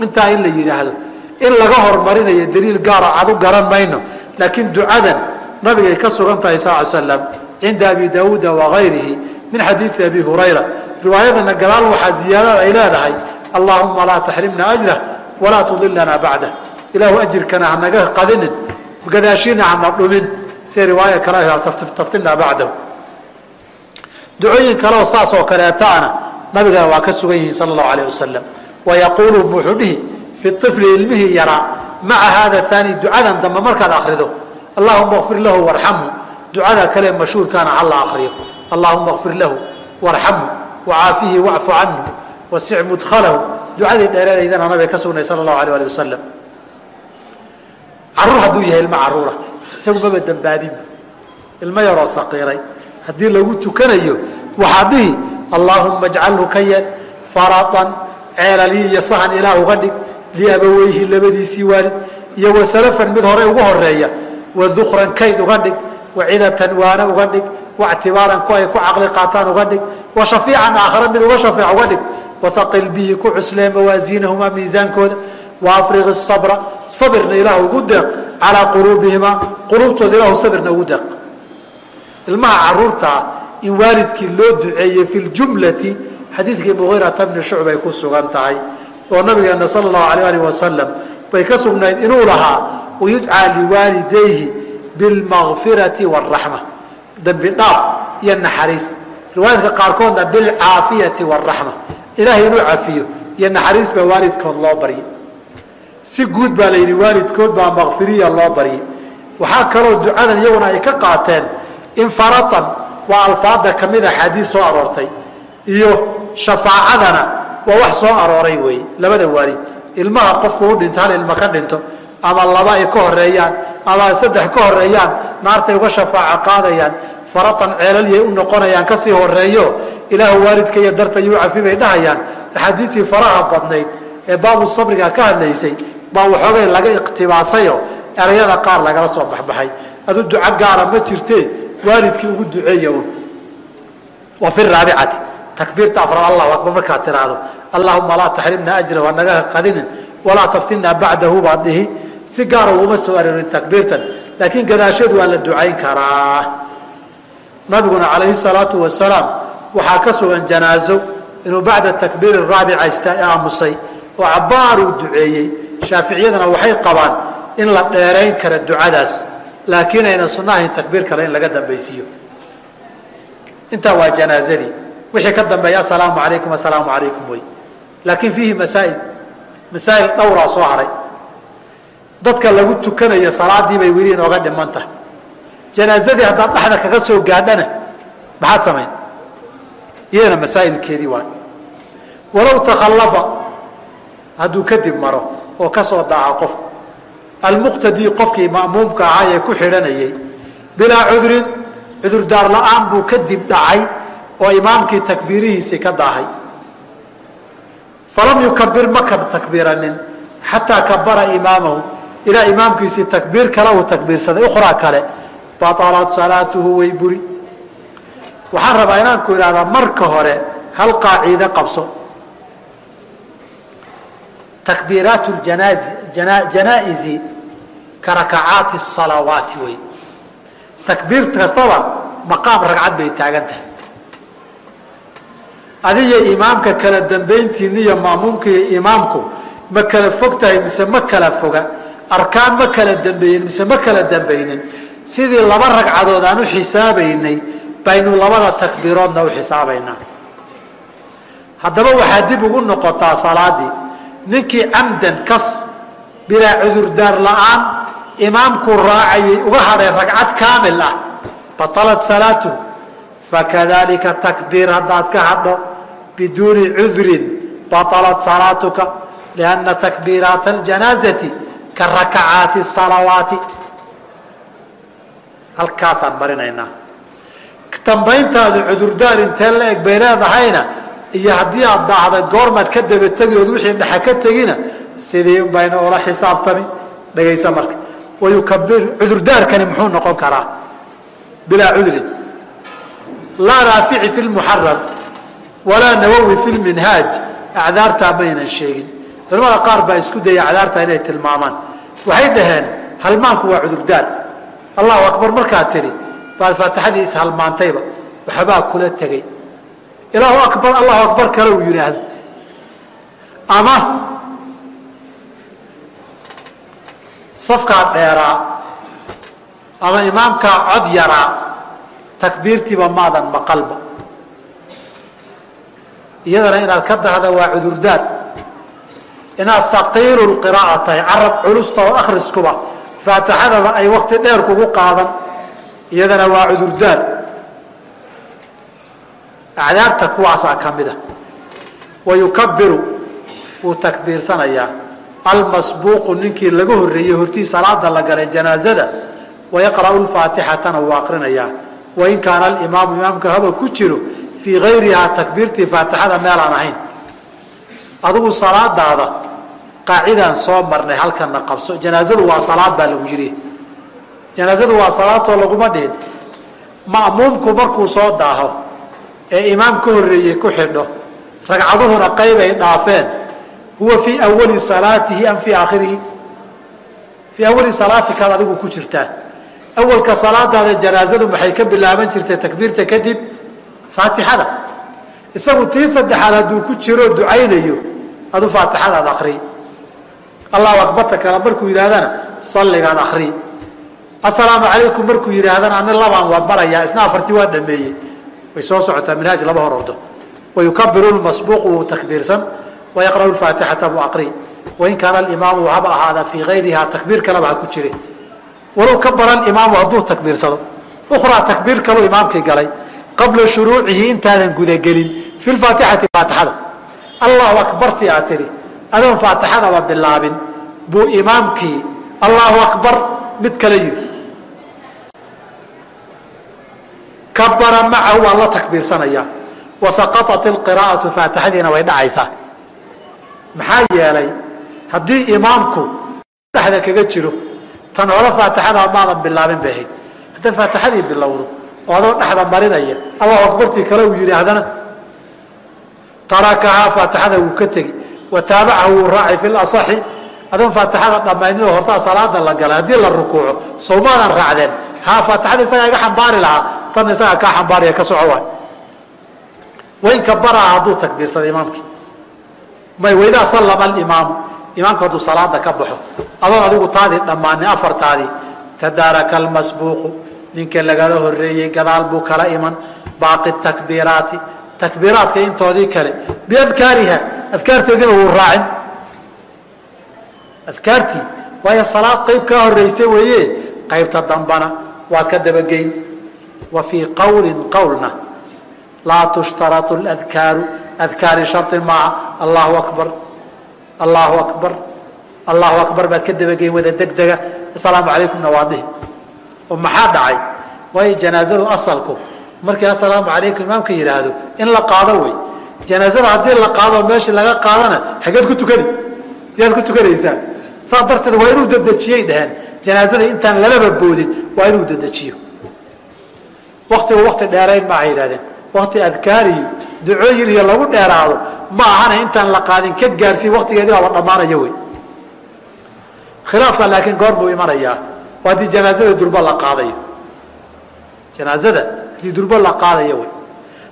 intaa in la yidhaahdo in laga hormarinayo daliil gaara cad u garan mayno laakiin ducadan nabigay ka sugan tahay sal slam cinda abi daawuuda waayrihi min xadiidi abi hurayra. Riwaayadana gadaal waxaa ziyaadada ay leedahay allahuma laa taxrimna ajrah walaa tudilana bacdah ilaahu ajirkana hanaga qadinin gadaashiina hana dhumin. Si riwaaya kale taftinaa bacdahu ducooyin kaleoo saas oo kaleetaana nabigana waa ka sugan yihiin sala allahu alayh wasalam wayaquulu wuxuu dhihi fi ifli ilmihii yaraa maca haada aani ducadan dambe markaad akrido allahuma kfir lahu warxamhu ducada kale mashhuurkaana hala akriyo allahuma kfir lahu warxamhu wacaafihi wacfu canhu wasic mudkhalahu. Ducadii dheereedaydana nabiga ka sugnay sala allahu alayh ali wasalam carruur hadduu yahay ilmo caruura. Isagu maba dambaabinba ilmo yaroo saqiiray. Haddii lagu tukanayo waxaa dhihi allaahuma ajcalhu ka yeel faraan ceelaliyi iyo sahan ilaah uga dhig liabaweyhi labadiisii waalid iyo wasalafan mid hore ugu horreeya wadukran kayd uga dhig wacidatan waana uga dhig wactibaaran ku ay ku caqli qaataan uga dhig wa shafiican aakhare mid uga shafeec uga dhig wathaqil bihi ku cuslee mawaasiinahumaa miisaankooda waafriq sabra sabirna ilaah ugu deeq calaa quluubihimaa quluubtooda ilahu sabirna ugu deeq ilmaha caruurtaa in waalidkii loo duceeyey fi ljumlati xadiidkii mugiirata bni shucb ay ku sugan tahay oo nabigeena sala allahu alayh alih wasalam bay ka sugnayd inuu lahaa wayudcaa liwaalidayhi bilmakfirati waraxma dembi dhaaf iyo naxariis riwaayadka qaarkoodna bilcaafiyati waraxma ilaahay inuu cafiyo iyo naxariis baa waalidkood loo baryay si guud baa la yidhi waalidkood baa makfiriya loo baryay waxaa kaloo ducadan iyaguna ay ka qaateen in faratan waa alfaada ka mid a xadiid soo aroortay iyo shafaacadana waa wax soo arooray labada waalid ilmaha qofku u dhinto hal ka dhinto ama laba ay ka horeeyaan ama saddex ka horeeyaan naartay uga shafaaco qaadayaan faratan ceelalyay u noqonayaan ka sii horeeyo ilaahu waalidka iyo darta yuu cafi bay dhahayaan. Axaadiidtii faraha badnayd ee baabu sabriga ka hadlaysay baa waxoogay laga iqtibaasayo erayada qaar lagala soo baxbaxay. Adu duco gaara ma jirtee waalidkii ugu duceeya un wa fi raabicati takbiirta afraad allahu akbar markaad tiraahdo allahuma laa taxrimna ajrahu hanaga qadinin walaa taftinna bacdahu baad dhihi si gaara uguma soo aroorin takbiirtan laakiin gadaasheedu waa la ducayn karaa. Nabiguna calayhi salaatu wasalaam waxaa ka sugan janaazo inuu bacda takbiiri raabica aamusay oo cabbaar uu duceeyey. Shaaficiyadana waxay qabaan in la dheerayn kara ducadaas laakiin ayna sunno ahayn takbiir kale in laga dambaysiiyo. Intaa waa janaazadii. Wixii ka dambeeya asalaamu calaykum asalaamu calaykum wey laakiin fiihi masaa'il masaa'il dhowraa soo haray dadka lagu tukanaya salaadii bay weli inooga dhiman tahay. Janaazadii haddaad dhexda kaga soo gaadhana maxaad samayn? Iyadana masaa'ilkeedii waay walow takhallafa hadduu kadib maro oo ka soo daaco qofku almuqtadii qofkii ma'muumka ahaa ee ku xidhanayay bilaa cudrin cudurdaar la'aan buu kadib dhacay oo imaamkii takbiirihiisii ka daahay. Falam yukabir ma ka takbiiranin xataa kabara imaamahu ilaa imaamkiisii takbiir kale uu takbiirsaday ukhraa kale. Baalat salaatuhu way buri. Waxaan rabaa inaan ku idhahdaa marka hore hal qaaciide qabso. Takbiiraat janaa'izi ka rakacaati salawaati wey takbiir kastaba maqaam ragcad bay taagan tahay. Adiyo imaamka kala dambayntiini maamuumka iyo imaamku ma kala fog tahay mise ma kala foga arkaan ma kala dambeeyen mise ma kala dambaynin. Sidii laba ragcadood aan u xisaabaynay baynu labada takbiiroodna u xisaabaynaa. Haddaba waxaa dib ugu noqotaa salaadii ninkii camdan kas bilaa cudurdaar la'aan imaamkuu raacayay uga hadhay ragcad kaamil ah. Batalat salaatuhu fakadalika takbiir haddaad ka hadho biduuni cudrin batalat salaatuka lianna takbiiraata aljanaazati ka rakacaati salawaati. Halkaasaan marinaynaa. Dambayntaadu cudurdaar intee la eg bay leedahayna iyo haddii aad daahdayd goormaad ka dabategi ood wixii dhexa ka tegina sidii bayna ola xisaabtami. Dhagaysa marka. Wayukabir cudurdaarkani muxuu noqon karaa? Bilaa cudrin. Laa raafici fi lmuxarar walaa nawowi fi lminhaaj acdaartaa maynan sheegin. Culamada qaar baa isku daya acdaartaa inay tilmaamaan waxay dhaheen halmaanku waa cudurdaar allahu akbar markaa tidhi baad faatixadii ishalmaantayba waxbaa kula tegay ilaahu akbar allahu akbar kale uu yidhaahdo. Ama safkaa dheeraa ama imaamkaa cod yaraa takbiirtiiba maadan maqalba. Iyadana inaad ka dahda waa cudurdaar inaad haqiilu lqiraa'a tahay carab culusta oo akhriskuba. Faatixadaba ay wakti dheer kugu qaadan iyadana waa cudurdaar acdaarta kuwaasaa ka mida. Wayukabiru wuu takbiirsanayaa. Almasbuuqu ninkii laga horreeyey hortii salaada la galay janaazada wayaqra'u lfaatixatana wuu aqrinayaa. Wain kaana alimaamu imaamka haba ku jiro fii gayrihaa takbiirtii faatixada meelaan ahayn adigu salaadaada qaacidaan soo marnay halkana qabso. Janaazadu waa salaad baa lagu yidhi. Janaazadu waa salaadtoo laguma dhihin. Ma'muumku markuu soo daaho ee imaam ka horreeyey ku xidho ragcaduhuna qayb ay dhaafeen. Huwa fii awali salaatihi am fii aakhirihi. Fii awali salaatikaad adigu ku jirtaa. Awalka salaadaada janaazadu maxay ka bilaaban jirtay takbiirta kadib? Faatixada isagu tii saddexaad hadduu ku jiro ducaynayo adu faatixadaad akri allahu akbarta kale markuu yidhahdana salligaad akri assalaamu calaykum markuu yidhaahdana ani labaan waa barayaa isna afartii waa dhameeyey. Way soo socotaa minhaaj laba hor ordo. Wayukabiru lmasbuuqu wuu takbiirsan wayaqra'u faatixata buu aqri wain kaana alimaamu haba ahaada fii gayrihaa takbiir kaleba ha ku jire walow kabara imaamu hadduu takbiirsado. Ukhraa takbiir kaluu imaamkii galay qabla shuruucihi intaadan gudagelin. Fi faatixati faatixada. Allahu akbartii aad tihi adoon faatixadaba bilaabin. Buu imaamkii allahu akbar mid kale yiri kabara macahu waa la takbiirsanayaa. Wasaqaطat ilqiraa'atu faatixadiina way dhacaysaa. Maxaa yeelay haddii imaamku dhexda kaga jiro tan hore faatixada maadan bilaabin bay ahayd. Haddaad faatixadii bilowdo oo dhexda marinaya. Allahu akbartii kale uu yidhaahdana tarakahaa faatixada wuu ka tegi. Wa wuu raacay fi lasaxi adoon faatixada dhammayninoo hortaa salaada la galay haddii la rukuuco sawmaadan raacdeen. Haa faatixada isagaa iga xambaari lahaa tan isagaa kaa xambaariya ka soco waay. Wainka baraa hadduu takbiirsada imaamkii. May waidaa sallama alimaamu imaamku hadduu salaada ka baxo. Adoon adigu taadii dhammaanin afartaadii tadaaraka almasbuuqu ninka lagala horeeyey gadaal buu kala iman. Baaqi takbiiraati takbiiraadka intoodii kale biadkaariha adkaarteediina wuu raacin. Adkaartii waayo salaad qayb kaa horeysa weeye qaybta dambana waad ka dabageyn. Wa fii qowlna laa tushtarau adkaaru adkaari shari maaha allahu akbar allahu akbar allahu akbar baad ka dabageyn wada degdega. Asalaamu calaykumna waa dhihi oo maxaa dhacay? Waayo janaazadu asalku markii assalaamu calaykum imaamka yidhaahdo in la qaado wey. Janaazada haddii la qaado meeshii laga qaadana xageed ku tukani. Yaad ku tukanaysaa. Saas darteed waa inuu dedejiyay dhaheen. Janaazada intaan lalaba boodin waa inuu dedejiyo waktigu wakti dheerayn maaha yidhahdeen wakti adkaariyo ducooyin iyo lagu dheeraado ma ahana intaan la qaadin ka gaarsiin waktigeedii baa la dhammaanaya wey. Khilaafka laakiin goor buu imanayaa haddii janaazada durba la qaadayo. Janaazada haddii durbo la qaadayo wey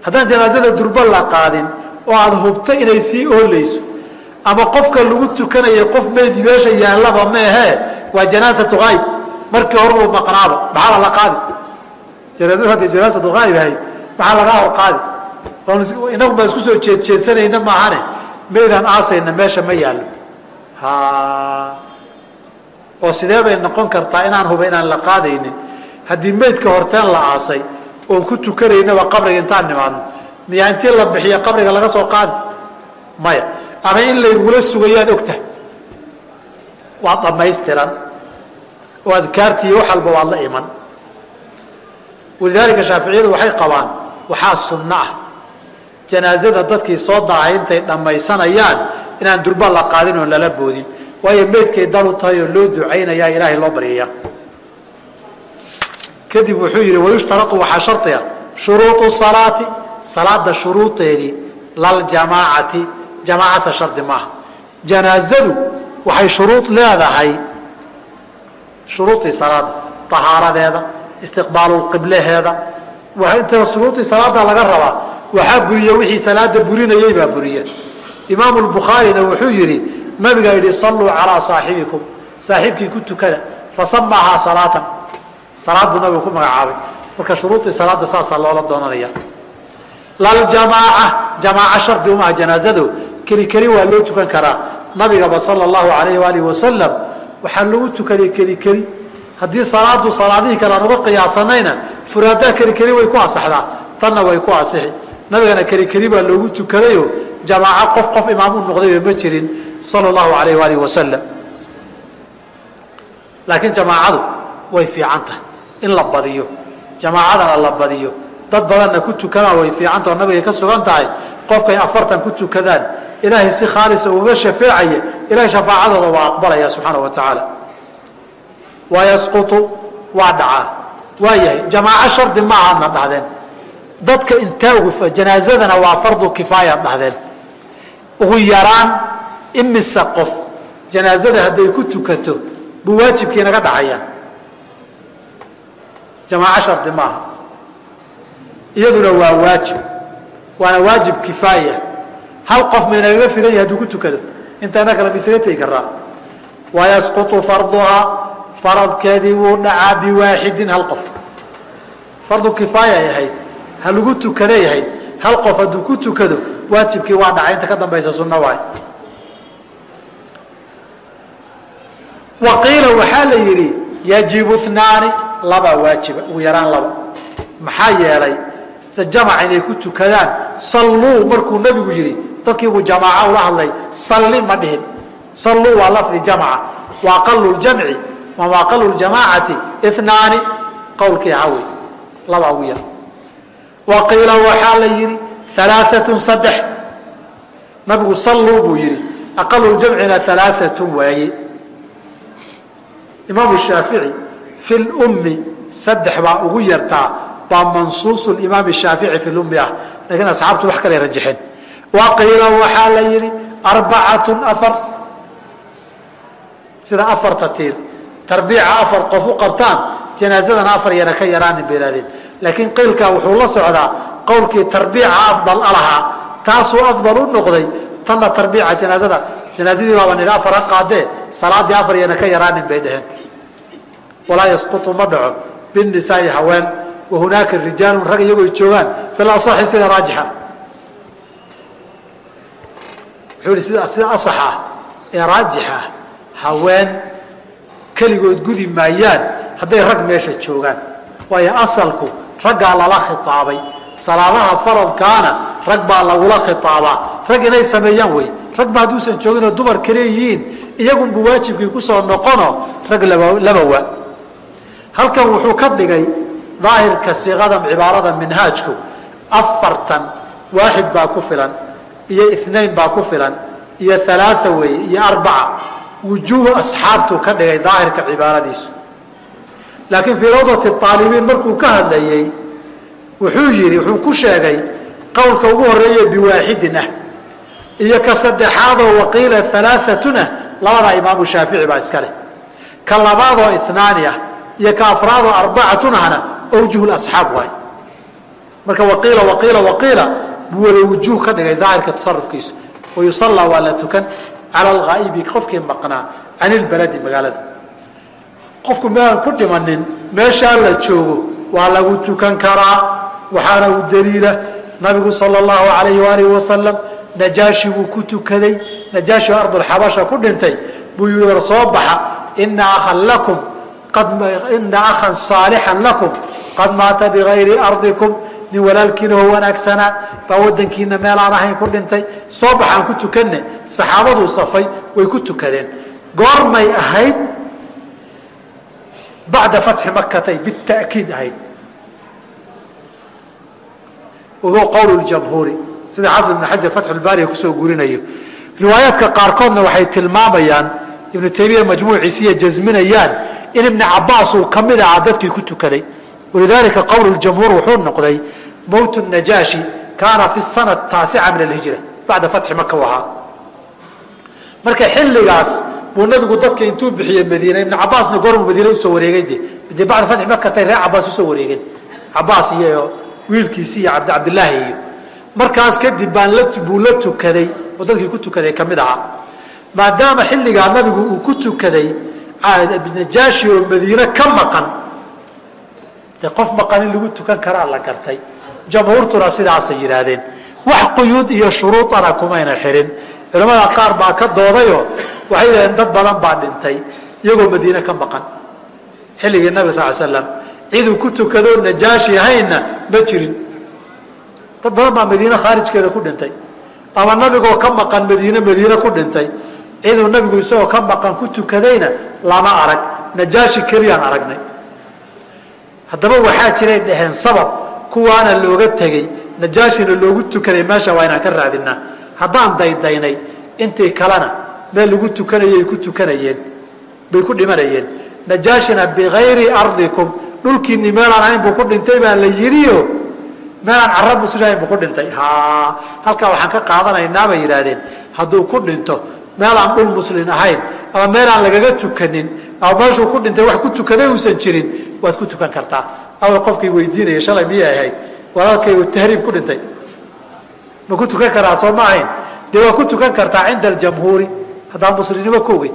haddaan janaazada durbo la qaadin oo aada hubto inay sii oolayso ama qofka lagu tukanayo qof meydii meesha yaallaba meehee waa janaasatu hayb markii hore uu maqnaaba maxaa la qaadi? Janaazadu hadday janaasatu hayb ahayd maxaa lagaa hor qaadi? Inagu baan isku soo jeedjeedsanayna maahane meydaan aasayna meesha ma yaallo oo sidee bay noqon kartaa inaan huba inaan la qaadaynin? Haddii meydka horteen la aasay oon ku tukanaynaba qabriga intaan nimaadno. Miyaa intii la bixiya qabriga laga soo qaadi? Maya. Ama in laygula sugayaad ogtahay? Waad dhammaystiran. Oo adkaartii wax walba waad la iman. Walidaalika shaaficiyadu waxay qabaan waxaa sunno ah. Janaazada dadkii soo daahay intay dhammaysanayaan inaan durba la qaadin oon lala boodin waayo meydkay dal u tahay oo loo ducaynayaa ilaahay loo baryaya kadib wuxuu yidhi wayushtarau waxaa shardiga shuruuطu salaati salaada shuruudeedii laljamaacati jamaacasa shardi maaha. Janaazadu waxay shuruud leedahay shuruudii salaada ahaaradeeda istiqbaalulqiblaheeda inta shuruudii salaada laga rabaa waxaa buriya wixii salaada burinayay baa buriya imaamu lbukhaarina wuxuu yidhi nabigaa yidhi salluu calaa saaxibikum. Saaxiibkii ku tukada fasamaahaa salaatan. Salaad buu nabigu ku magacaabay. Marka shuruudii salaada saasaa loola doonanaya laljamaaca jamaaca shardi umaha janaazado keli keli waa loo tukan karaa. Nabigaba sala allahu alayh waalihi wasalam waxaa lagu tukaday keli keli. Haddii salaadu salaadihii kale aan uga qiyaasanayna furaadaa keli keli way ku asaxdaa tanna way ku asixi nabigana keli keli baa loogu tukadayo jamaaco qof qof imaam u noqdayba ma jirin sala allahu alayh waalihi wasalam laakiin jamaacadu way fiican tahay in la badiyo. Jamaacadana la badiyo. Dad badanna ku tukadaan way fiicanta oo nabigay ka sugan tahay. Qofkay afartan ku tukadaan. Ilaahay si khaalisa uga shafeecaya ilahay shafaacadooda waa aqbalaya subxaana wa tacaala. Wa yasqutu waa dhacaa. Waa yahay. Jamaaco shardi ma ahaadna dhahdeen. Dadka intaa ugu janaazadana waa fardu kifaaya dhahdeen. Ugu yaraan imise qof janaazada hadday ku tukato buu waajibkii naga dhacaya jamaaco shardi maaha. Iyaduna waa waajib waana waajib kifaaya. Hal qof maynagaga filan yahay hadduu ku tukado? Intaana kale misaga tegi karaa wayasqutu farduhaa faradkeedii wuu dhacaa biwaaxidin hal qof. Fardu kifaaya ay ahayd ha lagu tukaday ahayd hal qof hadduu ku tukado waajibkii waa dhacay. Inta ka dambaysa sunno waay wa qiila waxaa la yidhi yajibu naani labaa waajiba ugu yaraan laba. Maxaa yeelay jamac inay ku tukadaan salluu markuu nabigu yidhi dadkii buu jamaaca ula hadlay salli ma dhihin. Salluu waa lafdi jamca wa aqalu ljamci wama aqalu ljamaacati inaani qowlkii hawi labaa ugu yar. Wa qiila waxaa la yidhi alaaatun saddex. Nabigu salluu buu yidhi aqalu ljamcina alaaatun waaye imaamu shaafici fi lummi saddex baa ugu yartaa baa mansuusu imaam shaafici fi lummi ah. Laakiin asxaabtu wax kale rajaxeen wa waxaa la yidhi arbacatun afar. Sida afarta tiir tarbiica afar qof u qabtaan janaazadana afar yana ka yaraanin bay ihahdeen laakiin qiilkaa wuxuu la socdaa qowlkii tarbiica afdal alahaa taasuu afdal u noqday tanna tarbiica janaazada janaazadii baaba nidhi afar ha qaadee salaadii afar yana ka yaraanin bay dheheen walaa yasqutu ma dhaco binisaai haween wa hunaaka rijaalun rag iyagoo joogaan fil asaxi sida raajixa. Wuxuu yihi sida sida asax ah ee raajix ah haween keligood gudi maayaan hadday rag meesha joogaan. Waayo asalku raggaa lala khitaabay. Salaadaha faradkaana rag baa lagula khitaabaa. Rag inay sameeyaan wey ragba hadduusan jooginoo dumar kale yihiin iyagunbu waajibkii ku soo noqono rag laba halkan wuxuu ka dhigay daahirka siiqada cibaarada minhaajku afartan waaxid baa ku filan iyo inayn baa ku filan iyo alaaa weeye iyo arbaca. Wujuuhu asxaabtuu ka dhigay daahirka cibaaradiisu. Laakiin fii rawdati aalibiin markuu ka hadlayey wuxuu yidhi wuxuu ku sheegay qowlka ugu horeeye biwaaxidin ah iyo ka saddexaadoo waqiila alaaatun ah labadaa imaamu shaafici baa iska leh. Ka labaadoo inaani ah iyo ka afraadoo arbacatun ahna awjuh asxaab waay. Marka waqiila waqiila waqiila buu wada wujuuh ka dhigay daahirka tasarufkiisu wayusallaa waa la tukan cala alghaa'ibi qofkii maqnaa can ilbaladi magaalada. Qofku meeaan ku dhimanin meeshaa la joogo waa lagu tukan karaa waxaana u daliila nabigu sala allahu alayhi waalihi wasalam najaashi buu ku tukaday. Najaashi oo ardulxabasha ku dhintay buu yii soo baxa. Ina akhan lakum ina akhan saalixan lakum qad maata bigayri ardikum nin walaalkiina oo wanaagsanaa baa wadankiina meel aan ahayn ku dhintay. Soo baxaan ku tukanne. Saxaabaduu safay way ku tukadeen. Goormay ahayd bacda fatxi makatay bita'kiid ahayd. Ogo qowl jamhuuri sida xaafid ibn xajar fatxulbaariga ku soo gurinayo riwaayaadka qaarkoodna waxay tilmaamayaan ibnu taymiya majmuuciisiiya jasminayaan in ibni cabaas uu ka mid ahaa dadkii ku tukaday. Walidaalika qowl jamhuur wuxuu noqday mowt najaashi kaana fi sana taasica min alhijra bacda fatxi maka ahaa. Marka xilligaas buu nabigu dadka intuu bixiyey madiina ibn cabaasna goormuu madiine u soo wareegay de de bacda fatxi makatay reer cabaas u soo wareegeen. Cabaas iyo wiilkiisi iyo cabdi cabdilaahi iyo markaas kadib baan buu la tukaday oo dadkii ku tukaday ka mid ahaa maadaama xilligaa nabigu uu ku tukaday najaashi oo madiine ka maqan. De qof maqan in lagu tukan karaa la gartay. Jamhuurtuna sidaasay yidhaahdeen wax quyuud iyo shuruudana kumayna xirin. Culamada qaar baa ka doodayoo waxay yidhahdeen dad badan baa dhintay iyagoo madiine ka maqan. Xilligii nabi sal slam ciduu ku tukadoo najaashi ahaynna ma jirin dad badan baa madiine khaarijkeeda ku dhintay. Ama nabigoo ka maqan madiine madiine ku dhintay. Ciduu nabigu isagoo ka maqan ku tukadayna lama arag. Najaashi keliyaan aragnay. Haddaba waxaa jiray dheheen sabab kuwaana looga tegey. Najaashina loogu tukaday meesha waa inaan ka raadinaa haddaan daydaynay intii kalena meel lagu tukanayay ku tukanayeen bay ku dhimanayeen. Najaashina bikayri ardikum dhulkiinni meelaan ahayn buu ku dhintay baa la yidhio meelaan cara muslihayn buu ku dhintay. Ha halkaa waxaan ka qaadanaynaa bay yidhaahdeen. Hadduu ku dhinto meelaan dhul muslin ahayn ama meelaan lagaga tukanin ama meeshuu ku dhintay wax ku tukaday uusan jirin waad ku tukan kartaa. Awa qofkii weydiinaya shalay miyay ahayd? Walaalkay oo tahriib ku dhintay. Ma ku tukan karaa soo ma ahayn? Dee waa ku tukan kartaa cinda aljamhuuri. Haddaan muslimnimo ku ogeyn.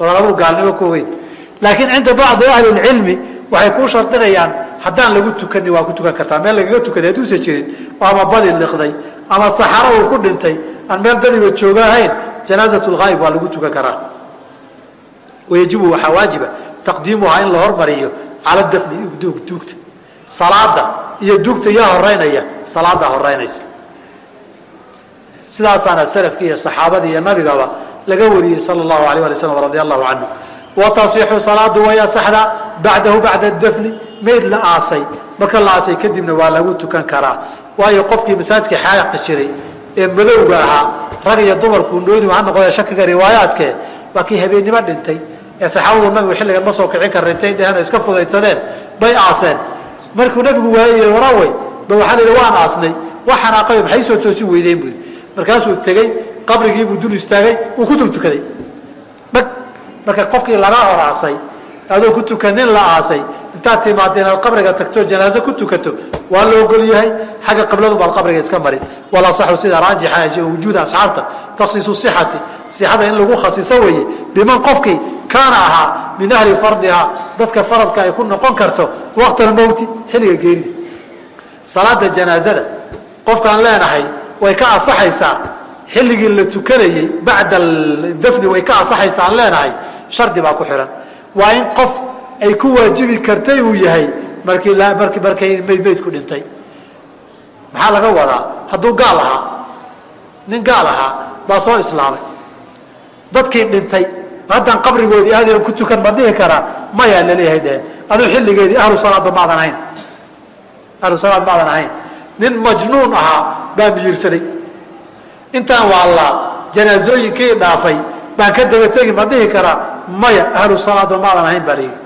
Odan aduu gaalnimo ku ogeyn. Laakiin cinda bacdi ahli lcilmi waxay kuu shardinayaan haddaan lagu tukanin waa ku tukan kartaa. Meel lagaga tukaday hadduusan jirin ama badi liqday ama saxaro uu ku dhintay aan meel dadiba jooga ahayn janaazat waa lagu tukan karaa. Wayajibu waxaa waajiba taqdiimuhaa in la hormariyo cala dafni duugta. Salaada iyo duugta yaa horeynaya salaadaa horeynaysa sidaasaana salafki iyo saxaabadii iyo nabigaba laga wariyey sala allahu alayh ali slam radi allahu canhu watasixu salaadu way asaxdaa bacdahu bacda dafni mayd la aasay marka la aasay kadibna waa lagu tukan karaa waayo qofkii masaajidka xaaqi jiray ee madowga ahaa rag iyo dumarku noodi ha noqoda shakiga riwaayaadke waa kii habeennimo dhintay ee saxaabadu nabigu xilligan ma soo kicin kara intay dheheen oo iska fudaydsadeen bay aaseen markuu nabigu waayey warawey ba waxaa la yidhi waan aasnay wax xanaaqayo maxay soo toosi weydeen buuri markaasuu tegey qabrigiibuu dul istaagay uu ku dul tukaday marka qofkii laga hor aasay adoo ku tukanin la aasay intaad timaada inaad qabriga tagto janaaso ku tukato waa la ogol yahay xagga qibladu baad qabriga iska marin. Wala saxu sida raajixa wujuuda asxaabta takhsiisu sixati sixada in lagu khasiso weeye biman qofkii kaana ahaa min ahli fardihaa dadka faradka ay ku noqon karto waqta almowti xilliga geerida. Salaada janaazada qofkaan leenahay way ka asaxaysaa xilligii la tukanayey bacda dafni way ka asaxaysaa aan leenahay shardi baa ku xihan waa in qof ay ku waajibi kartay uu yahay markii marki markay mayd maydku dhintay. Maxaa laga wadaa? Hadduu gaal ahaa nin gaal ahaa baa soo islaamay dadkii dhintay haddaan qabrigoodii aadn ku tukan ma dhihi karaa mayaa la leeyahay dheheen aduu xilligeedii ahlu salaadba maadan ahayn. Ahlu salaad maadan ahayn. Nin majnuun ahaa baa miyirsaday intaan waallaa janaasooyinkii dhaafay baan ka daba tegi ma dhihi karaa maya ahlu salaadba maadan ahayn baa layidhi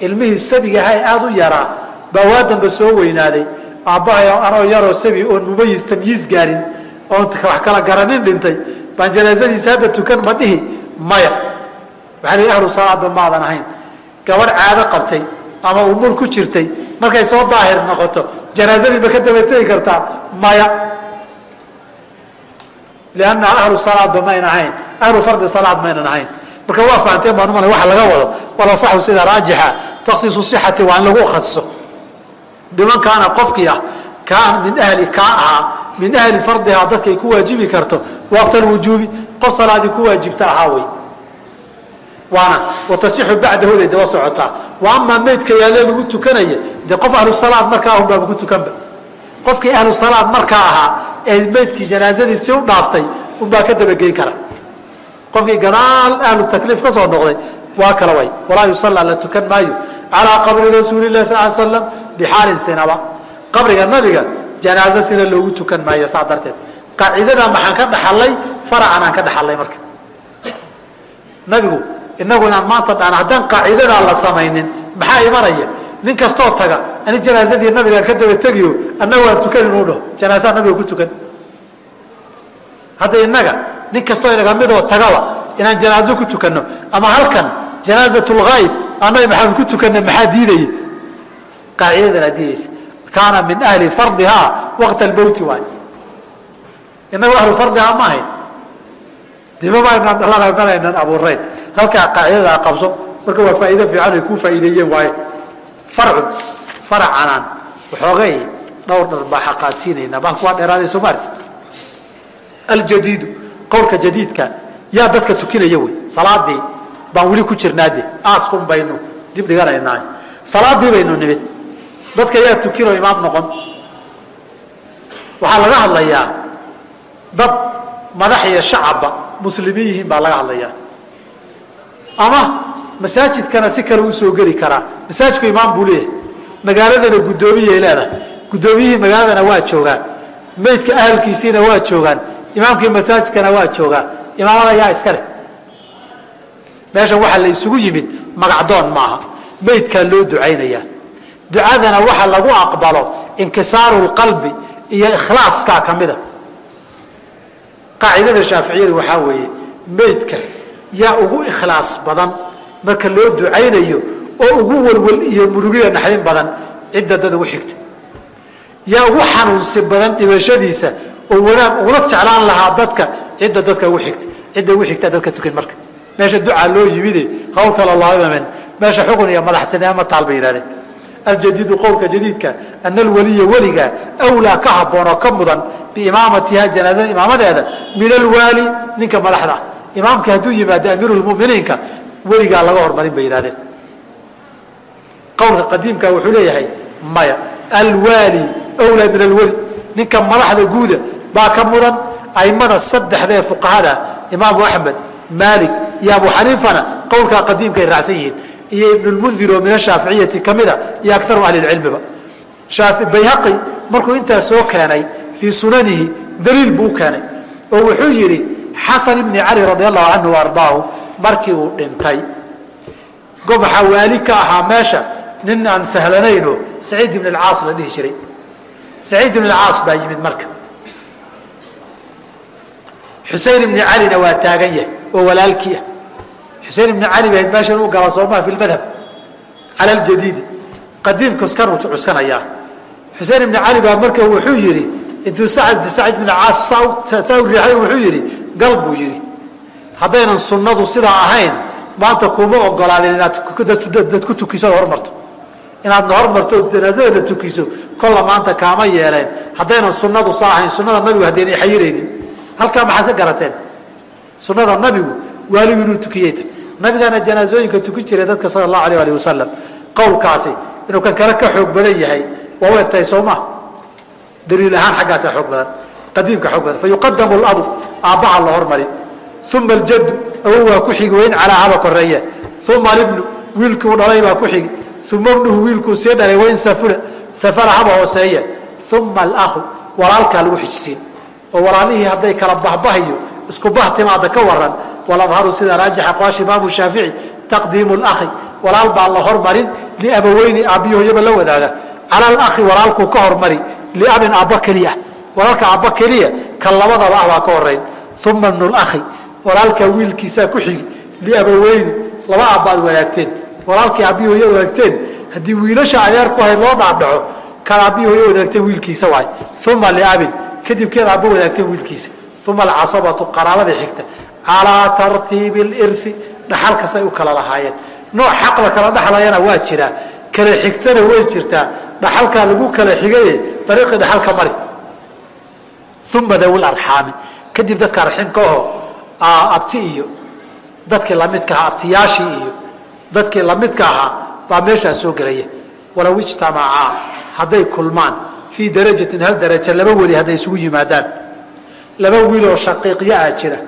ilmihii sabigaha ee aada u yaraa baa waa damba soo weynaaday. Aabbahay anoo yaroo sabi oon mumayis tamyiis gaarin oon wax kala garanin dhintay. Baan janaasadiisa hadda tukan ma dhihi maya. Waxaa la ahlu salaadba maadan ahayn. Gabadh caado qabtay ama umul ku jirtay markay soo daahir noqoto janaasadii ma ka daba tegi kartaa maya. Liannaha ahlu salaadba mayna ahayn. Ahlu fardi salaad maynan ahayn marka waa fahanteen baan umalay waxa laga wado. Wala saxu sida raajixa. Takhsiisu sixati waa in lagu khasiso. Biman kaana qofkii ah kaan min ahli kaa ahaa min ahli fardihaa dadkay ku waajibi karto waqta alwujuubi qof salaadii ku waajibta ahaa wey. Waana watasixu bacdahooday daba socotaa. Wa amaa meydka yaalee lagu tukanaya dee qof ahlu salaad markaa ahun baaba ku tukanba. Qofkii ahlu salaad markaa ahaa ee meydkii janaasadiisi u dhaaftay unbaa ka dabageyn kara qofkii gadaal ahlu takliif ka soo noqday waa kala way. Walaa yusallaa la tukan maayo. Calaa qabri rasuulilah sal slam bixaalin sinaba qabriga nabiga janaaso sina loogu tukan maayo saa darteed. Qaacidadaa maxaan ka dhaxalay faracan aan ka dhaxalay marka. Nabigu inagu inaan maanta dhaan haddaan qaacidadaa la samaynin maxaa imanaya nin kastoo taga ani janaasadii nabigaan ka daba tegiyo annaga waan tukan inuu dhaho. Janaasaa nabiga ku tukan hadda innaga nin kastoo inaga midoo tagaba inaan janaaso ku tukanno ama halkan janaazatulghaayb annaga maxamed ku tukanna maxaa diidaya qaacidadanaa diidaysa. Kaana min ahli fardihaa waqta almowti waay. Inagu ahlu fardihaa ma ahayn. Dimamaynan dhalana malaynan abuurayn. Halkaa qaacidadaa qabso marka waa faa'iido fiican ay kuu faa'iideeyeen waaye farcun faracanaan waxoogay dhowr dhar baa xaqaadsiinaynaa baalku waa dheeraaday soo maarti aljadiidu qowlka jadiidka yaa dadka tukinaya wey salaadii baan weli ku jirnaade aaskun baynu dib dhiganaynaa salaadii baynu nimid dadka yaa tukinoo imaam noqon. Waxaa laga hadlayaa dad madax iyo shacabba muslimiin yihiin baa laga hadlayaa. Ama masaajidkana si kale u soo geli karaa masaajidku imaam buu leeyahay magaaladana guddoomiyay leedahay. Guddoomiyihii magaaladana waa joogaan meydka ahalkiisiina waa joogaan imaamkii masaajidkana waa joogaa imaamada yaa iska leh. Meeshan waxaa la isugu yimid magacdoon maaha meydkaa loo ducaynayaa ducadana waxa lagu aqbalo inkisaaru lqalbi iyo ikhlaaskaa ka mida. Qaacidada shaaficiyadu waxaa weeye meydka yaa ugu ikhlaas badan marka loo ducaynayo oo ugu walwal iyo murugiya naxdin badan cidda dad ugu xigta. Yaa ugu xanuunsi badan dhimashadiisa oo wanaag ugula jeclaan lahaa dadka cidda dadka ugu xigta cidda ugu xigtaa dadka tukan marka. Meesha ducaa loo yimide hawl kale loo imamen meesha xugun iyo madaxtinimo taal bay yihahdeen aljadiidu qowlka jadiidka ana alweliya weliga awlaa ka haboon oo ka mudan biimaamatiha janaazada imaamadeeda min alwaali ninka madaxda. Imaamka hadduu yimaado amiiru lmuminiinka weligaa laga hormarin bay yihahdeen qowlka qadiimka wuxuu leeyahay maya. Alwaali wlaa min alweli ninka madaxda guuda baa ka mudan aimada saddexda ee fuqahada imaamu axmed maalik iyo abu xaniifana qowlkaa qadiimkaay raacsan yihiin. Iyo ibnulmundir min ashaaficiyati kamida iyo akaru ahli lcilmiba bayhaqi markuu intaas soo keenay fii sunanihi daliil buu keenay. Oo wuxuu yidhi xasan ibni cali radi allahu canhu ardaahu markii uu dhintay gobaxa waali ka ahaa meesha nin aan sahlanayno saciid ibn alcaas la dhihi jiray. Saciid ibn alcaas baa yimid marka xusein ibni calina waa taagan yahay oo walaalkii ah. Xusein ibni cali bahayd meeshan u gala soomaa fi lmadhab cala ljadiidi qadiimka skanuu cuskanayaa xusein ibni cali baa marka wuxuu yidhi intuu sacd sacid ibn caas saa u riixay wuxuu yidhi gal buu yidhi haddaynan sunnadu sidaa ahayn maanta kuma ogolaadeen inaad ku tukiso ad hormarto. Inaadna hormarto oo janaazadana tukiso kolla maanta kaama yeeleen. Haddaynan sunnadu saa ahayn sunnada nabigu haddayna xayiraynin halkaa maxaad ka garateen? Sunnada nabigu waaligu inuu tukiyey ta nabigaana janaazooyinka tukin jiray dadka sala allahu alayh alih wasalam qowlkaasi inuu kan kale ka xoog badan yahay. Waa u egtahay soo ma? Daliil ahaan xaggaasaa xoog badan qadiimka xoog badan. Fa yuqadamu labu aabbaha la hormarin. Uma aljaddu awow waa ku xigi wayn calaa haba koreeye uma alibnu wiilkuu dhalay baa ku xigi. Uma ibnuhu wiilkuu sii dhalay wayn safula safala haba hooseeye uma alahu walaalkaa lagu xijisiin oo walaalihii hadday kala bahbahayo isku bah timaada ka waran waladharu sida raajix aqwaashi imaamu shaafici taqdiimu lakhi walaal baa la hormarin liabaweyni aabbiyo hooyaba la wadaaga cala alakhi walaalkuu ka hormari liabin aabba keliya. Walaalka aabba keliya kan labadaba ah baa ka horeyn uma ibnu lakhi walaalkaa wiilkiisaa ku xigi liabaweyni laba aabbaad wadaagteen. Walaalkii aabbihi hooya wadaagteen haddii wiilasha adeer ku hayd loo dhaadhaco kan aabbihi hooya wadaagteen wiilkiisa waay. Uma liabin kadib keed aabba wadaagteen wiilkiisa? Uma alcasabatu qaraabadii xigta. Calaa tartiibi liri dhaxalkasay u kala lahaayeen. Nooc xaq la kala dhaxlayana waa jiraa kala xigtana way jirtaa dhaxalkaa lagu kala xigaye dariiqii dhaxalka mari. Uma dawi arxaami. Kadib dadka raximka aho abti iyo. Dadkii lamidka ahaa abtiyaashii iyo. Dadkii lamidka ahaa baa meeshaa soo gelaya walow ijtamacaa hadday kulmaan fii darajatin hal daraja laba weli hadday isugu yimaadaan. Laba wiiloo shaqiiqyo ah jira.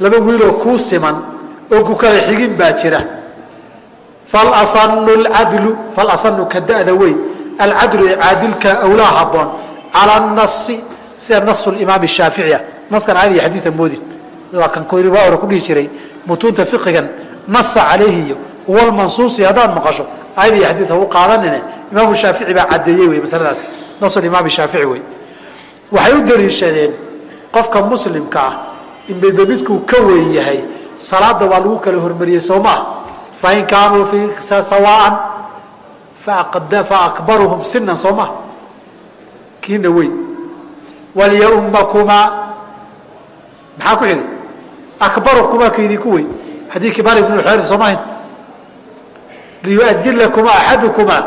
Laba wiiloo kuu siman oo ku kala xigin baa jira. Falasanu lcadlu falasanu ka da'da weyn. Alcadlu ee caadilka awlaa haboon cala nasi sida nasu imaam shaafici. Naskan aayad iyo xadiida moodin waa kan waa hore ku dhihi jiray. Mutuunta fiqigan nasa calayhi iyo huwa mansuusi haddaad maqasho aayad iyo xadiid hagu qaadanine imaamu shaafici baa caddeeyey wey masaladaas. Nasu imaam shaafici wey waxay u daliishadeen qofka muslimka ah in midba midkuu ka weyn yahay. Salaada waa lagu kala hormariyey soo maa fain kaanuu fi sawaan faakbaruhum sinan soo maa kiina weyn. Walyaumakumaa maxaa ku xigay akbarukumaa kaydinku weyn. Xadiidkii malik bn xeer soo mahayn liyuadin lakumaa axadukumaa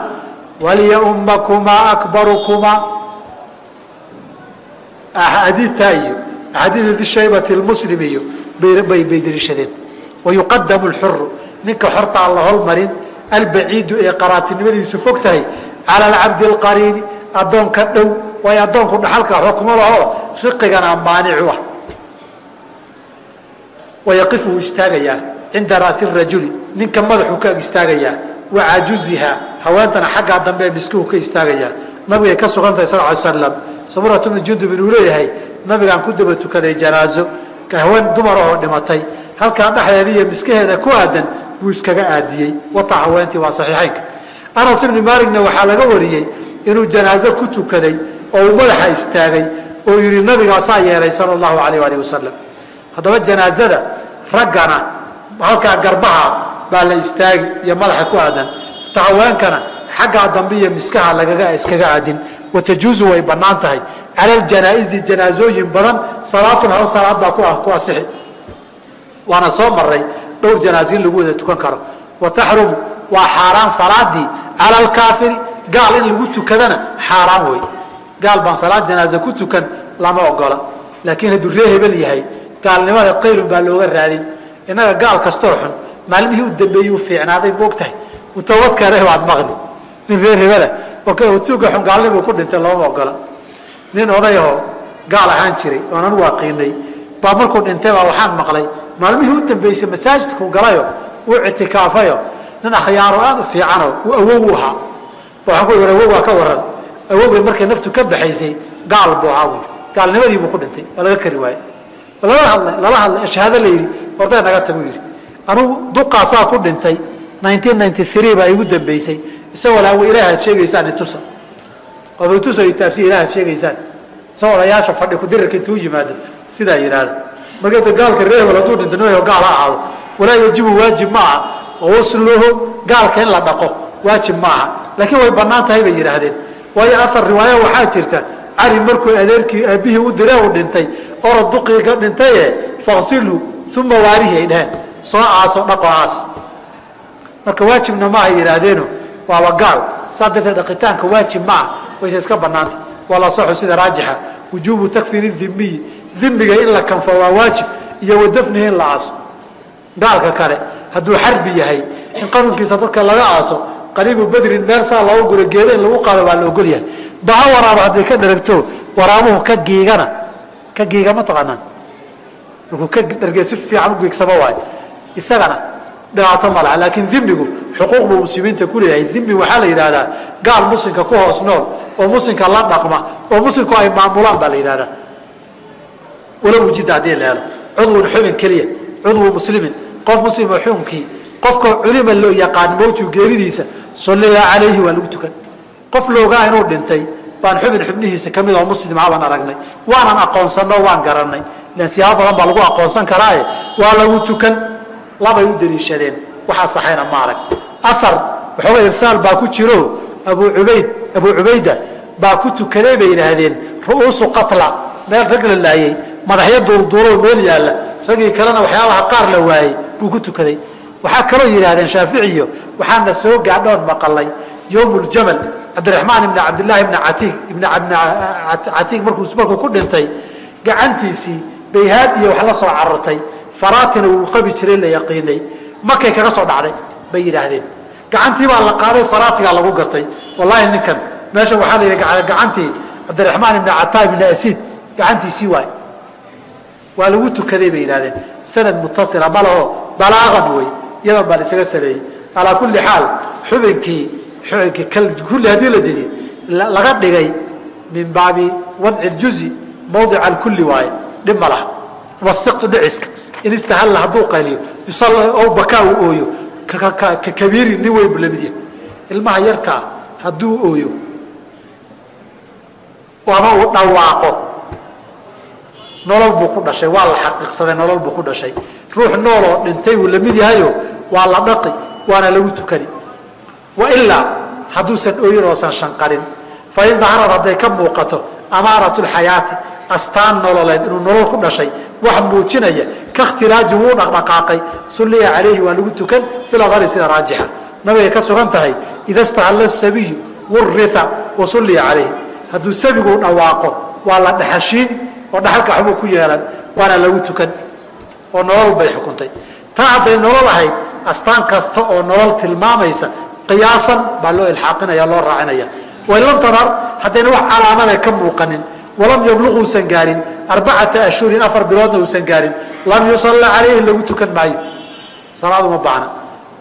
walyaumakumaa akbarukumaa axaadiidtaa iyo axaadiidu dishaybati lmuslim iyo bay deliishadeen wayuqadamu lxuru ninka xorta aan la holmarin albaciidu ee qaraabtinimadiisu fog tahay cala alcabdi alqariibi addoonka dhow waayo addoonku dhaxalka xukmo laho riqigana maanicu ah wayaqifu wuu istaagayaa cinda raasi rajuli ninka madaxuu ka ag istaagayaa wa cajuziha haweentana xaggaa dambe ee miskuhu ka istaagayaa nabigay ka sugantahay sal ly samurat bni jundub inuu leeyahay nabigaan ku daba tukaday janaazo ka haween dumar ahoo dhimatay. Halkaa dhexdeeda iyo miskaheeda ku aadan buu iskaga aadiyey. Wata haweentii waa saxiixaynka. Anas ibni maaligna waxaa laga wariyey inuu janaazo ku tukaday oo uu madaxa istaagay oo yihi nabigaasaa yeelay sala allahu alayh alih wasalam haddaba janaazada raggana halkaa garbaha baa la istaagi iyo madaxa ku aadan. Ta haweenkana xaggaa dambe iyo miskaha lagaga iskaga aadin. Watajuuzu way bannaan tahay. Cala ljanaa'izi janaazooyin badan salaatun hal salaad baa ku asixi waana soo maray dhowr janaazo in lagu wada tukan karo. Wa taxrumu waa xaaraan salaadii cala alkaafiri gaal in lagu tukadana xaaraan wey gaal baan salaad janaaze ku tukan lama ogola laakiin hadduu ree hebel yahay gaalnimada qaylun baa looga raadin innaga gaal kastoo xun maalmihii u dambeeyey u fiicnaaday moog tahay utawad waad maqli. Nin reer hebela tuuga xun gaalnimuu ku dhintay looma ogola nin odayahoo gaal ahaan jiray oonan waaqiinay baa markuu dhintay baa waxaan maqlay maalmihii u dambeysay masaajidku galayo uu ictikaafayo. Nin akhyaaro aad u fiicano uu awow u ahaa waxaan ku yidhi awowgaa ka waran awowgay markay naftu ka baxaysay gaal buu ahaa buu gaalnimadiibuu ku dhintay. Waa laga kari waaye lala hadlay lala hadlay shahaado la yidhi orday naga tagu yidhi anugu duqaasaa ku dhintay baa igu dambeysay isagoo laa ilaahaad sheegaysaan itusa oba itusa taabsiya ilaahaad sheegaysaan. Isagoo odayaasha fadhi kudirarka intuu yimaado sidaa yidhaahda marka gaalka reebel hadduu dhinto nooyo gaal ha ahaado. Walaa yajibu waajib ma aha. Usluhu gaalka in la dhaqo waajib ma aha. Laakiin way bannaan tahay bay yidhaahdeen. Waayo afar riwaaya waxaa jirta cari markuu adeerkii aabbihii u dire uu dhintay orod duqii ka dhintaye faqsilhu uma waarihi ay dhaheen soo aaso dhaqo aas. Marka waajibna ma ay yidhaahdeeno waaba gaal. Saa darteed dhaqitaanka waajib ma ah wayse iska bannaanta waa la saxu sida raajixa. Wujuubu takfiiri dhimiyi dhimiga in la kanfo waa waajib iyo wadafnihi in la aaso. Gaalka kale hadduu xarbi yahay in qarunkiisa dadka laga aaso qariibu badrin meel saa loogu guro geeda in lagu qaado waa la ogol yahay. Baha waraaba hadday ka dharagto waraabuhu ka giigana. Ka giiga ma taqaanaan markuu ka dhargee si fiican u giigsamo waayo isagana dhibaato ma laha laakiin dhimigu xuquuq buu muslimiinta ku leeyahay. Dhimi waxaa la yidhahdaa gaal muslimka ku hoos nool oo muslimka la dhaqma oo muslimku ay maamulaan baa la yidhahdaa wala wujida haddii la helo. Cudwun xubin keliya cudwu muslimin qof muslimoo xukunkii qofka culima loo yaqaan mowtu geeridiisa salliya calayhi waa lagu tukan. Qof loogaa inuu dhintay baan xubin xubnihiisa ka mid oo muslimaa baan aragnay. Waanan aqoonsanno waan garanay ilan siyaabo badan baa lagu aqoonsan karaaye. Waa lagu tukan. Labay u daliishadeen waxaa saxayna ma arag. Afar waxooga irsaal baa ku jiro. Abu ubayd abuu cubayda baa ku tukaday bay yidhaahdeen. Ru'uusu qatla. Meel rag la laayey madaxyo duurduuroo meel yaalla. Raggii kalena waxyaabaha qaar la waayey buu ku tukaday. Waxaa kaloo yidhahdeen shaaficiyo waxaana soo gaadhoon maqalay yowm ljamal cabdiraxmaan ibni cabdillaahi ibni atiig ibni catiig markuu ku dhintay gacantiisii bayhaad iyo wax la soo carartay faraatina wuu qabi jiray la yaqiinay. Markay kaga soo dhacday bay yidhaahdeen. Gacantii baa la qaaday faraatigaa lagu gartay. Wallaahi ninkan meesha waxaa la yidhi gacantii cabdiraxmaan ibni cataa ibni asiid gacantiisii waay. Waa lagu tukaday bay yidhahdeen sanad mutasila ma laho balaaqan wey iyadan baa la isaga saleeyey calaa kulli xaal xubinkii kulli haddii la didi laga dhigay min baabi wadci ljuzi mawdica alkulli waaye. Dhib ma laha. Wasiqtu dhiciska. In istahalla hadduu qayliyo o bakaa uu ooyo ka kabiiri nin weyn bu la mid yahay. Ilmaha yarkaa hadduu ooyo ama uu dhawaaqo. Nolol buu ku dhashay waa la xaqiiqsaday nolol buu ku dhashay. Ruux nooloo dhintay buu la mid yahayo waa la dhaqi waana lagu tukani wailaa hadduusan ooyin oosan shanqarin. Fain daharad hadday ka muuqato amaaratu lxayaati astaan nololeed inuu nolol ku dhashay wax muujinaya ka khtilaaji wuu dhaqdhaqaaqay sulliya calayhi waa lagu tukan filadari sida raajixa. Nabigay ka sugan tahay ida stahalla sabiyu wuria wa sulliya calayhi. Hadduu sabigu dhawaaqo waa la dhaxashiin oo dhaxalka waxbuu ku yeelan waana lagu tukan oo nolol bay xukuntay. Taa hadday nolol ahayd astaan kasta oo nolol tilmaamaysa qiyaasan baa loo ilxaaqinaya loo raacinaya. Wain lam tadar haddayna wax calaamada ka muuqanin. Walam yabluq uusan gaarin arbacata ashhurin afar biloodna uusan gaarin. Lam yusalla calayhi lagu tukan maayo. Salaad uma baahna.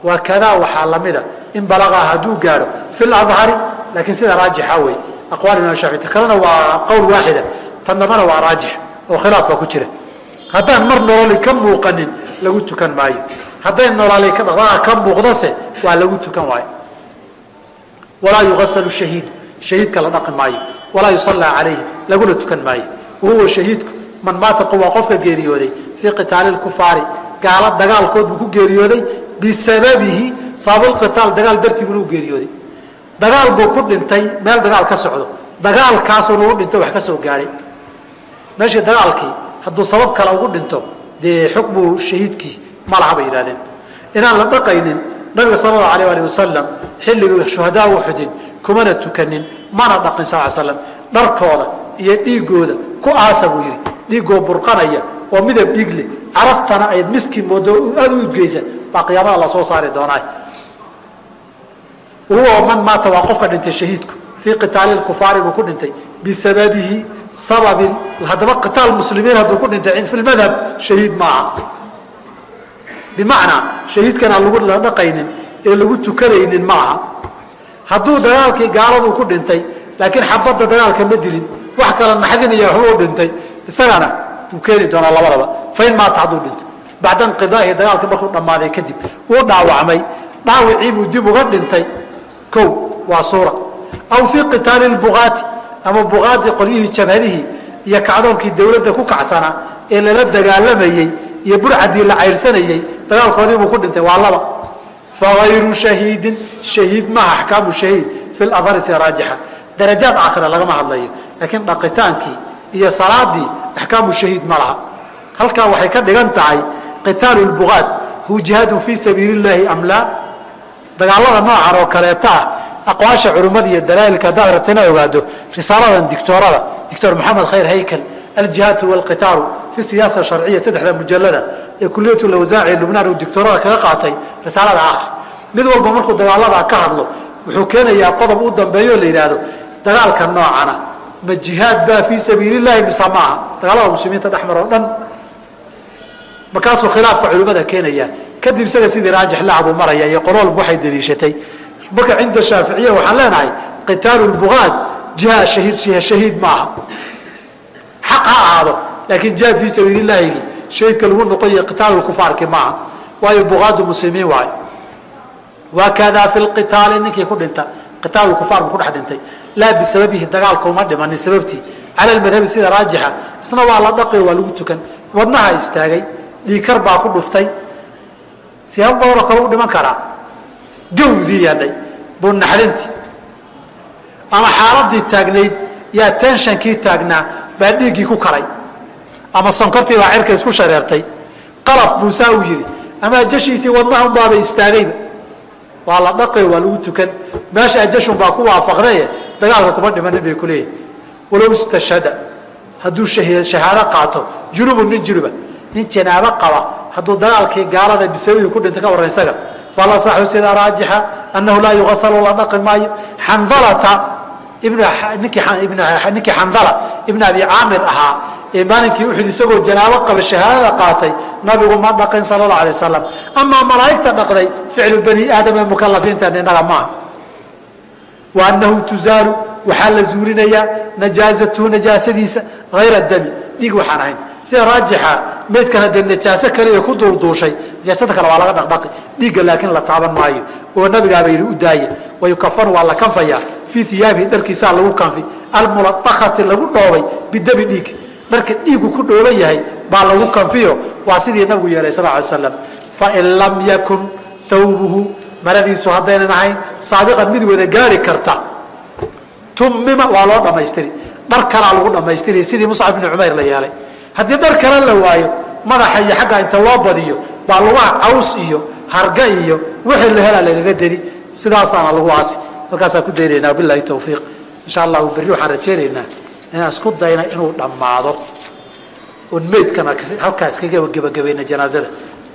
Waa kadaa waxaa lamida in balaqaa hadduu gaadho fi ladhari laakiin sida raajixa wey aqwaal imam shaafici ta kalena waa qowl waaxida tan dambana waa raajix oo khilaaf baa ku jira. Haddaan mar nololi ka muuqanin lagu tukan maayo hadday dhaqdhaqaa ka muuqdase waa lagu tukan waayo. Walaa yugasalu shahiidu shahiidka la dhaqi maayo. Walaa yusallaa calayhi laguna tukan maayo. Wahuwa shahiidku man maata waa qofka geeriyooday fii qitaali lkufaari gaala dagaalkood buu ku geeriyooday bisababihi sababulqitaal dagaal dartii buna u geeriyooday. Dagaal buu ku dhintay meel dagaal ka socdo. Dagaalkaasuna u dhinto wax ka soo gaadhay meeshii dagaalkii hadduu sabab kale ugu dhinto dee xukmu shahiidkii ma laha bay yidhahdeen inaan la dhaqaynin nabiga sal allahu alayh alih wasalam xilligii shuhadaa uxudin kumana tukanin mana dhaqin sal slam dharkooda iyo dhiigooda ku aasa buu yidhi. Dhiigoo burqanaya oo midab dhiig leh caraftana ayd miski moodo aada u udgeysa baa qiyaamada la soo saari doonaa huwa man maata waa qofka dhintay shahiidku. Fii qitaali kufaari buu ku dhintay. Bisababihi sababin. Haddaba qitaal muslimiin hadduu ku dhintay fi lmadhab shahiid maaha bimacnaa shahiidkan aan lagu la dhaqaynin ee lagu tukanaynin ma aha hadduu dagaalkii gaaladuu ku dhintay laakiin xabadda dagaalka ma dilin. Wax kala naxdinaya waxba u dhintay. Isagana wuu keeni doonaa labadaba. Fain maata hadduu dhinto. Bacda inqidaahi dagaalka markuu dhammaaday kadib uu dhaawacmay. Dhaawicii buu dib uga dhintay. Kow waa suura. Aw fii qitaali lbugaati ama bugaadii qolyihii jabhadihii iyo kacdoonkii dawladda ku kacsanaa ee lala dagaalamayey iyo burcadii la caydhsanayey dagaalkoodiibuu ku dhintay waa laba. Faayru shahiidin shahiid maaha axkaamu shahiid fi lahari sida raajixa. Darajaad aakhira lagama hadlayo laakiin dhaqitaankii iyo salaadii axkaamu shahiid ma laha. Halkaa waxay ka dhigan tahay qitaalu lbugaad hu jihaadun fii sabiili illaahi am laa? Dagaalada noocan oo kaleeta ah aqwaasha culimmada iyo dalaa'ilka haddaad rabta ina ogaado risaaladan dictoorada doctor maxamed khayr haykel aljihaadu walqitaalu fi siyaasa sharciya saddexda mujalada ee kuliyat lawsaaci lubnaan uu dictoorada kaga qaatay risaalada akhri mid walba markuu dagaalada ka hadlo wuxuu keenayaa qodob u dambeeyo la yidhaahdo dagaalka noocana ma jihaad baa fii sabiili llahi mise maaha dagaalada muslimiinta dhexmar oo dhan markaasuu khilaafka culimmada keenaya kadib isaga sidii raajix lahabuu maraya iyo qololba waxay daliishatay marka cinda shaaficiya waxaan leenahay qitaalu lbugaad shahiid shahiid maaha xaq ha ahaado laakiin jihaad fii sabiili llaahigi shahiidka lagu noqoyo qitaalu kufaarki maaha. Waayo bugaadu muslimiin waay. Wakadaa fi lqitaali ninkii ku dhinta qitaalu kufaar buu ku dhex dhintay. Laa bisababihi dagaalka uma dhimanin sababtii. Cala lmadhabi sida raajixa isna waa la dhaqi waa lagu tukan. Wadnaha istaagay dhiikar baa ku dhuftay. Siyaabo badanoo kale u dhiman karaa gawdii yadhay buu naxdinti. Ama xaaladii taagnayd yaa tenshankii taagnaa baa dhiiggii ku karay. Ama sonkortii baa cirka isku shareertay. Qalaf buu saa u yidhi ama ajashiisii wadnaha unbaaba istaagayba. Waa la dhaqi waa lagu tukan. Meesha ajashun baa ku waafaqdaye dagaalka kuma dhimanin bay kuleeyihin walow istashhada hadduu shahaado qaato junubun nin junuba nin janaabo qaba hadduu dagaalkii gaalada bisabihi ku dhintay ka warran isaga fala saxu sida raajixa annahu laa yugasalu la dhaqi maayo. Xandalata ninkii xandala ibn abi caamir ahaa ee maalinkii uxud isagoo janaabo qaba shahaadada qaatay nabigu ma dhaqin sala la alay wasalam amaa malaa'igta dhaqday ficlu bani aadam ee mukalafiinta inaga maaha wa annahu tuzaalu waxaa la zuulinayaa najaazatuhu najaasadiisa hayra dami. Dhiig waxaan ahayn. Sida raajixa meydkana dee najaaso kaliya ku duulduushay najaasada kale waa laga dhaqdhaqi. Dhiigga laakiin la taaban maayo. Oo nabigaaba yidhi u daaya wayukafanu waa la kanfayaa fii iyaabihi dharkiisaa lagu kanfi almulaakati lagu dhoobay bidami dhiig. Dharka dhiigu ku dhooban yahay baa lagu kanfiyo waa sidii nabigu yeelay sal ly slam fain lam yakun thawbuhu maradiisu haddaynan ahayn saabiqan mid wada gaari karta. Tumima waa loo dhammaystiri. Dhar kalaa lagu dhammaystiri sidii muscab bni cumayr la yeelay. Haddii dhar kale la waayo madaxa iyo xagga inta loo badiyo baa lugaha caws iyo harga iyo wixii la helaa lagaga dedi sidaasaana lagu aasi halkaasaan ku daynaynaa bilahi tawfiiq. Insha allahu berri waxaan rajaynaynaa inaan isku dayna inuu dhammaado. Oon meydkana halkaa iskaga gebagabayna janaazada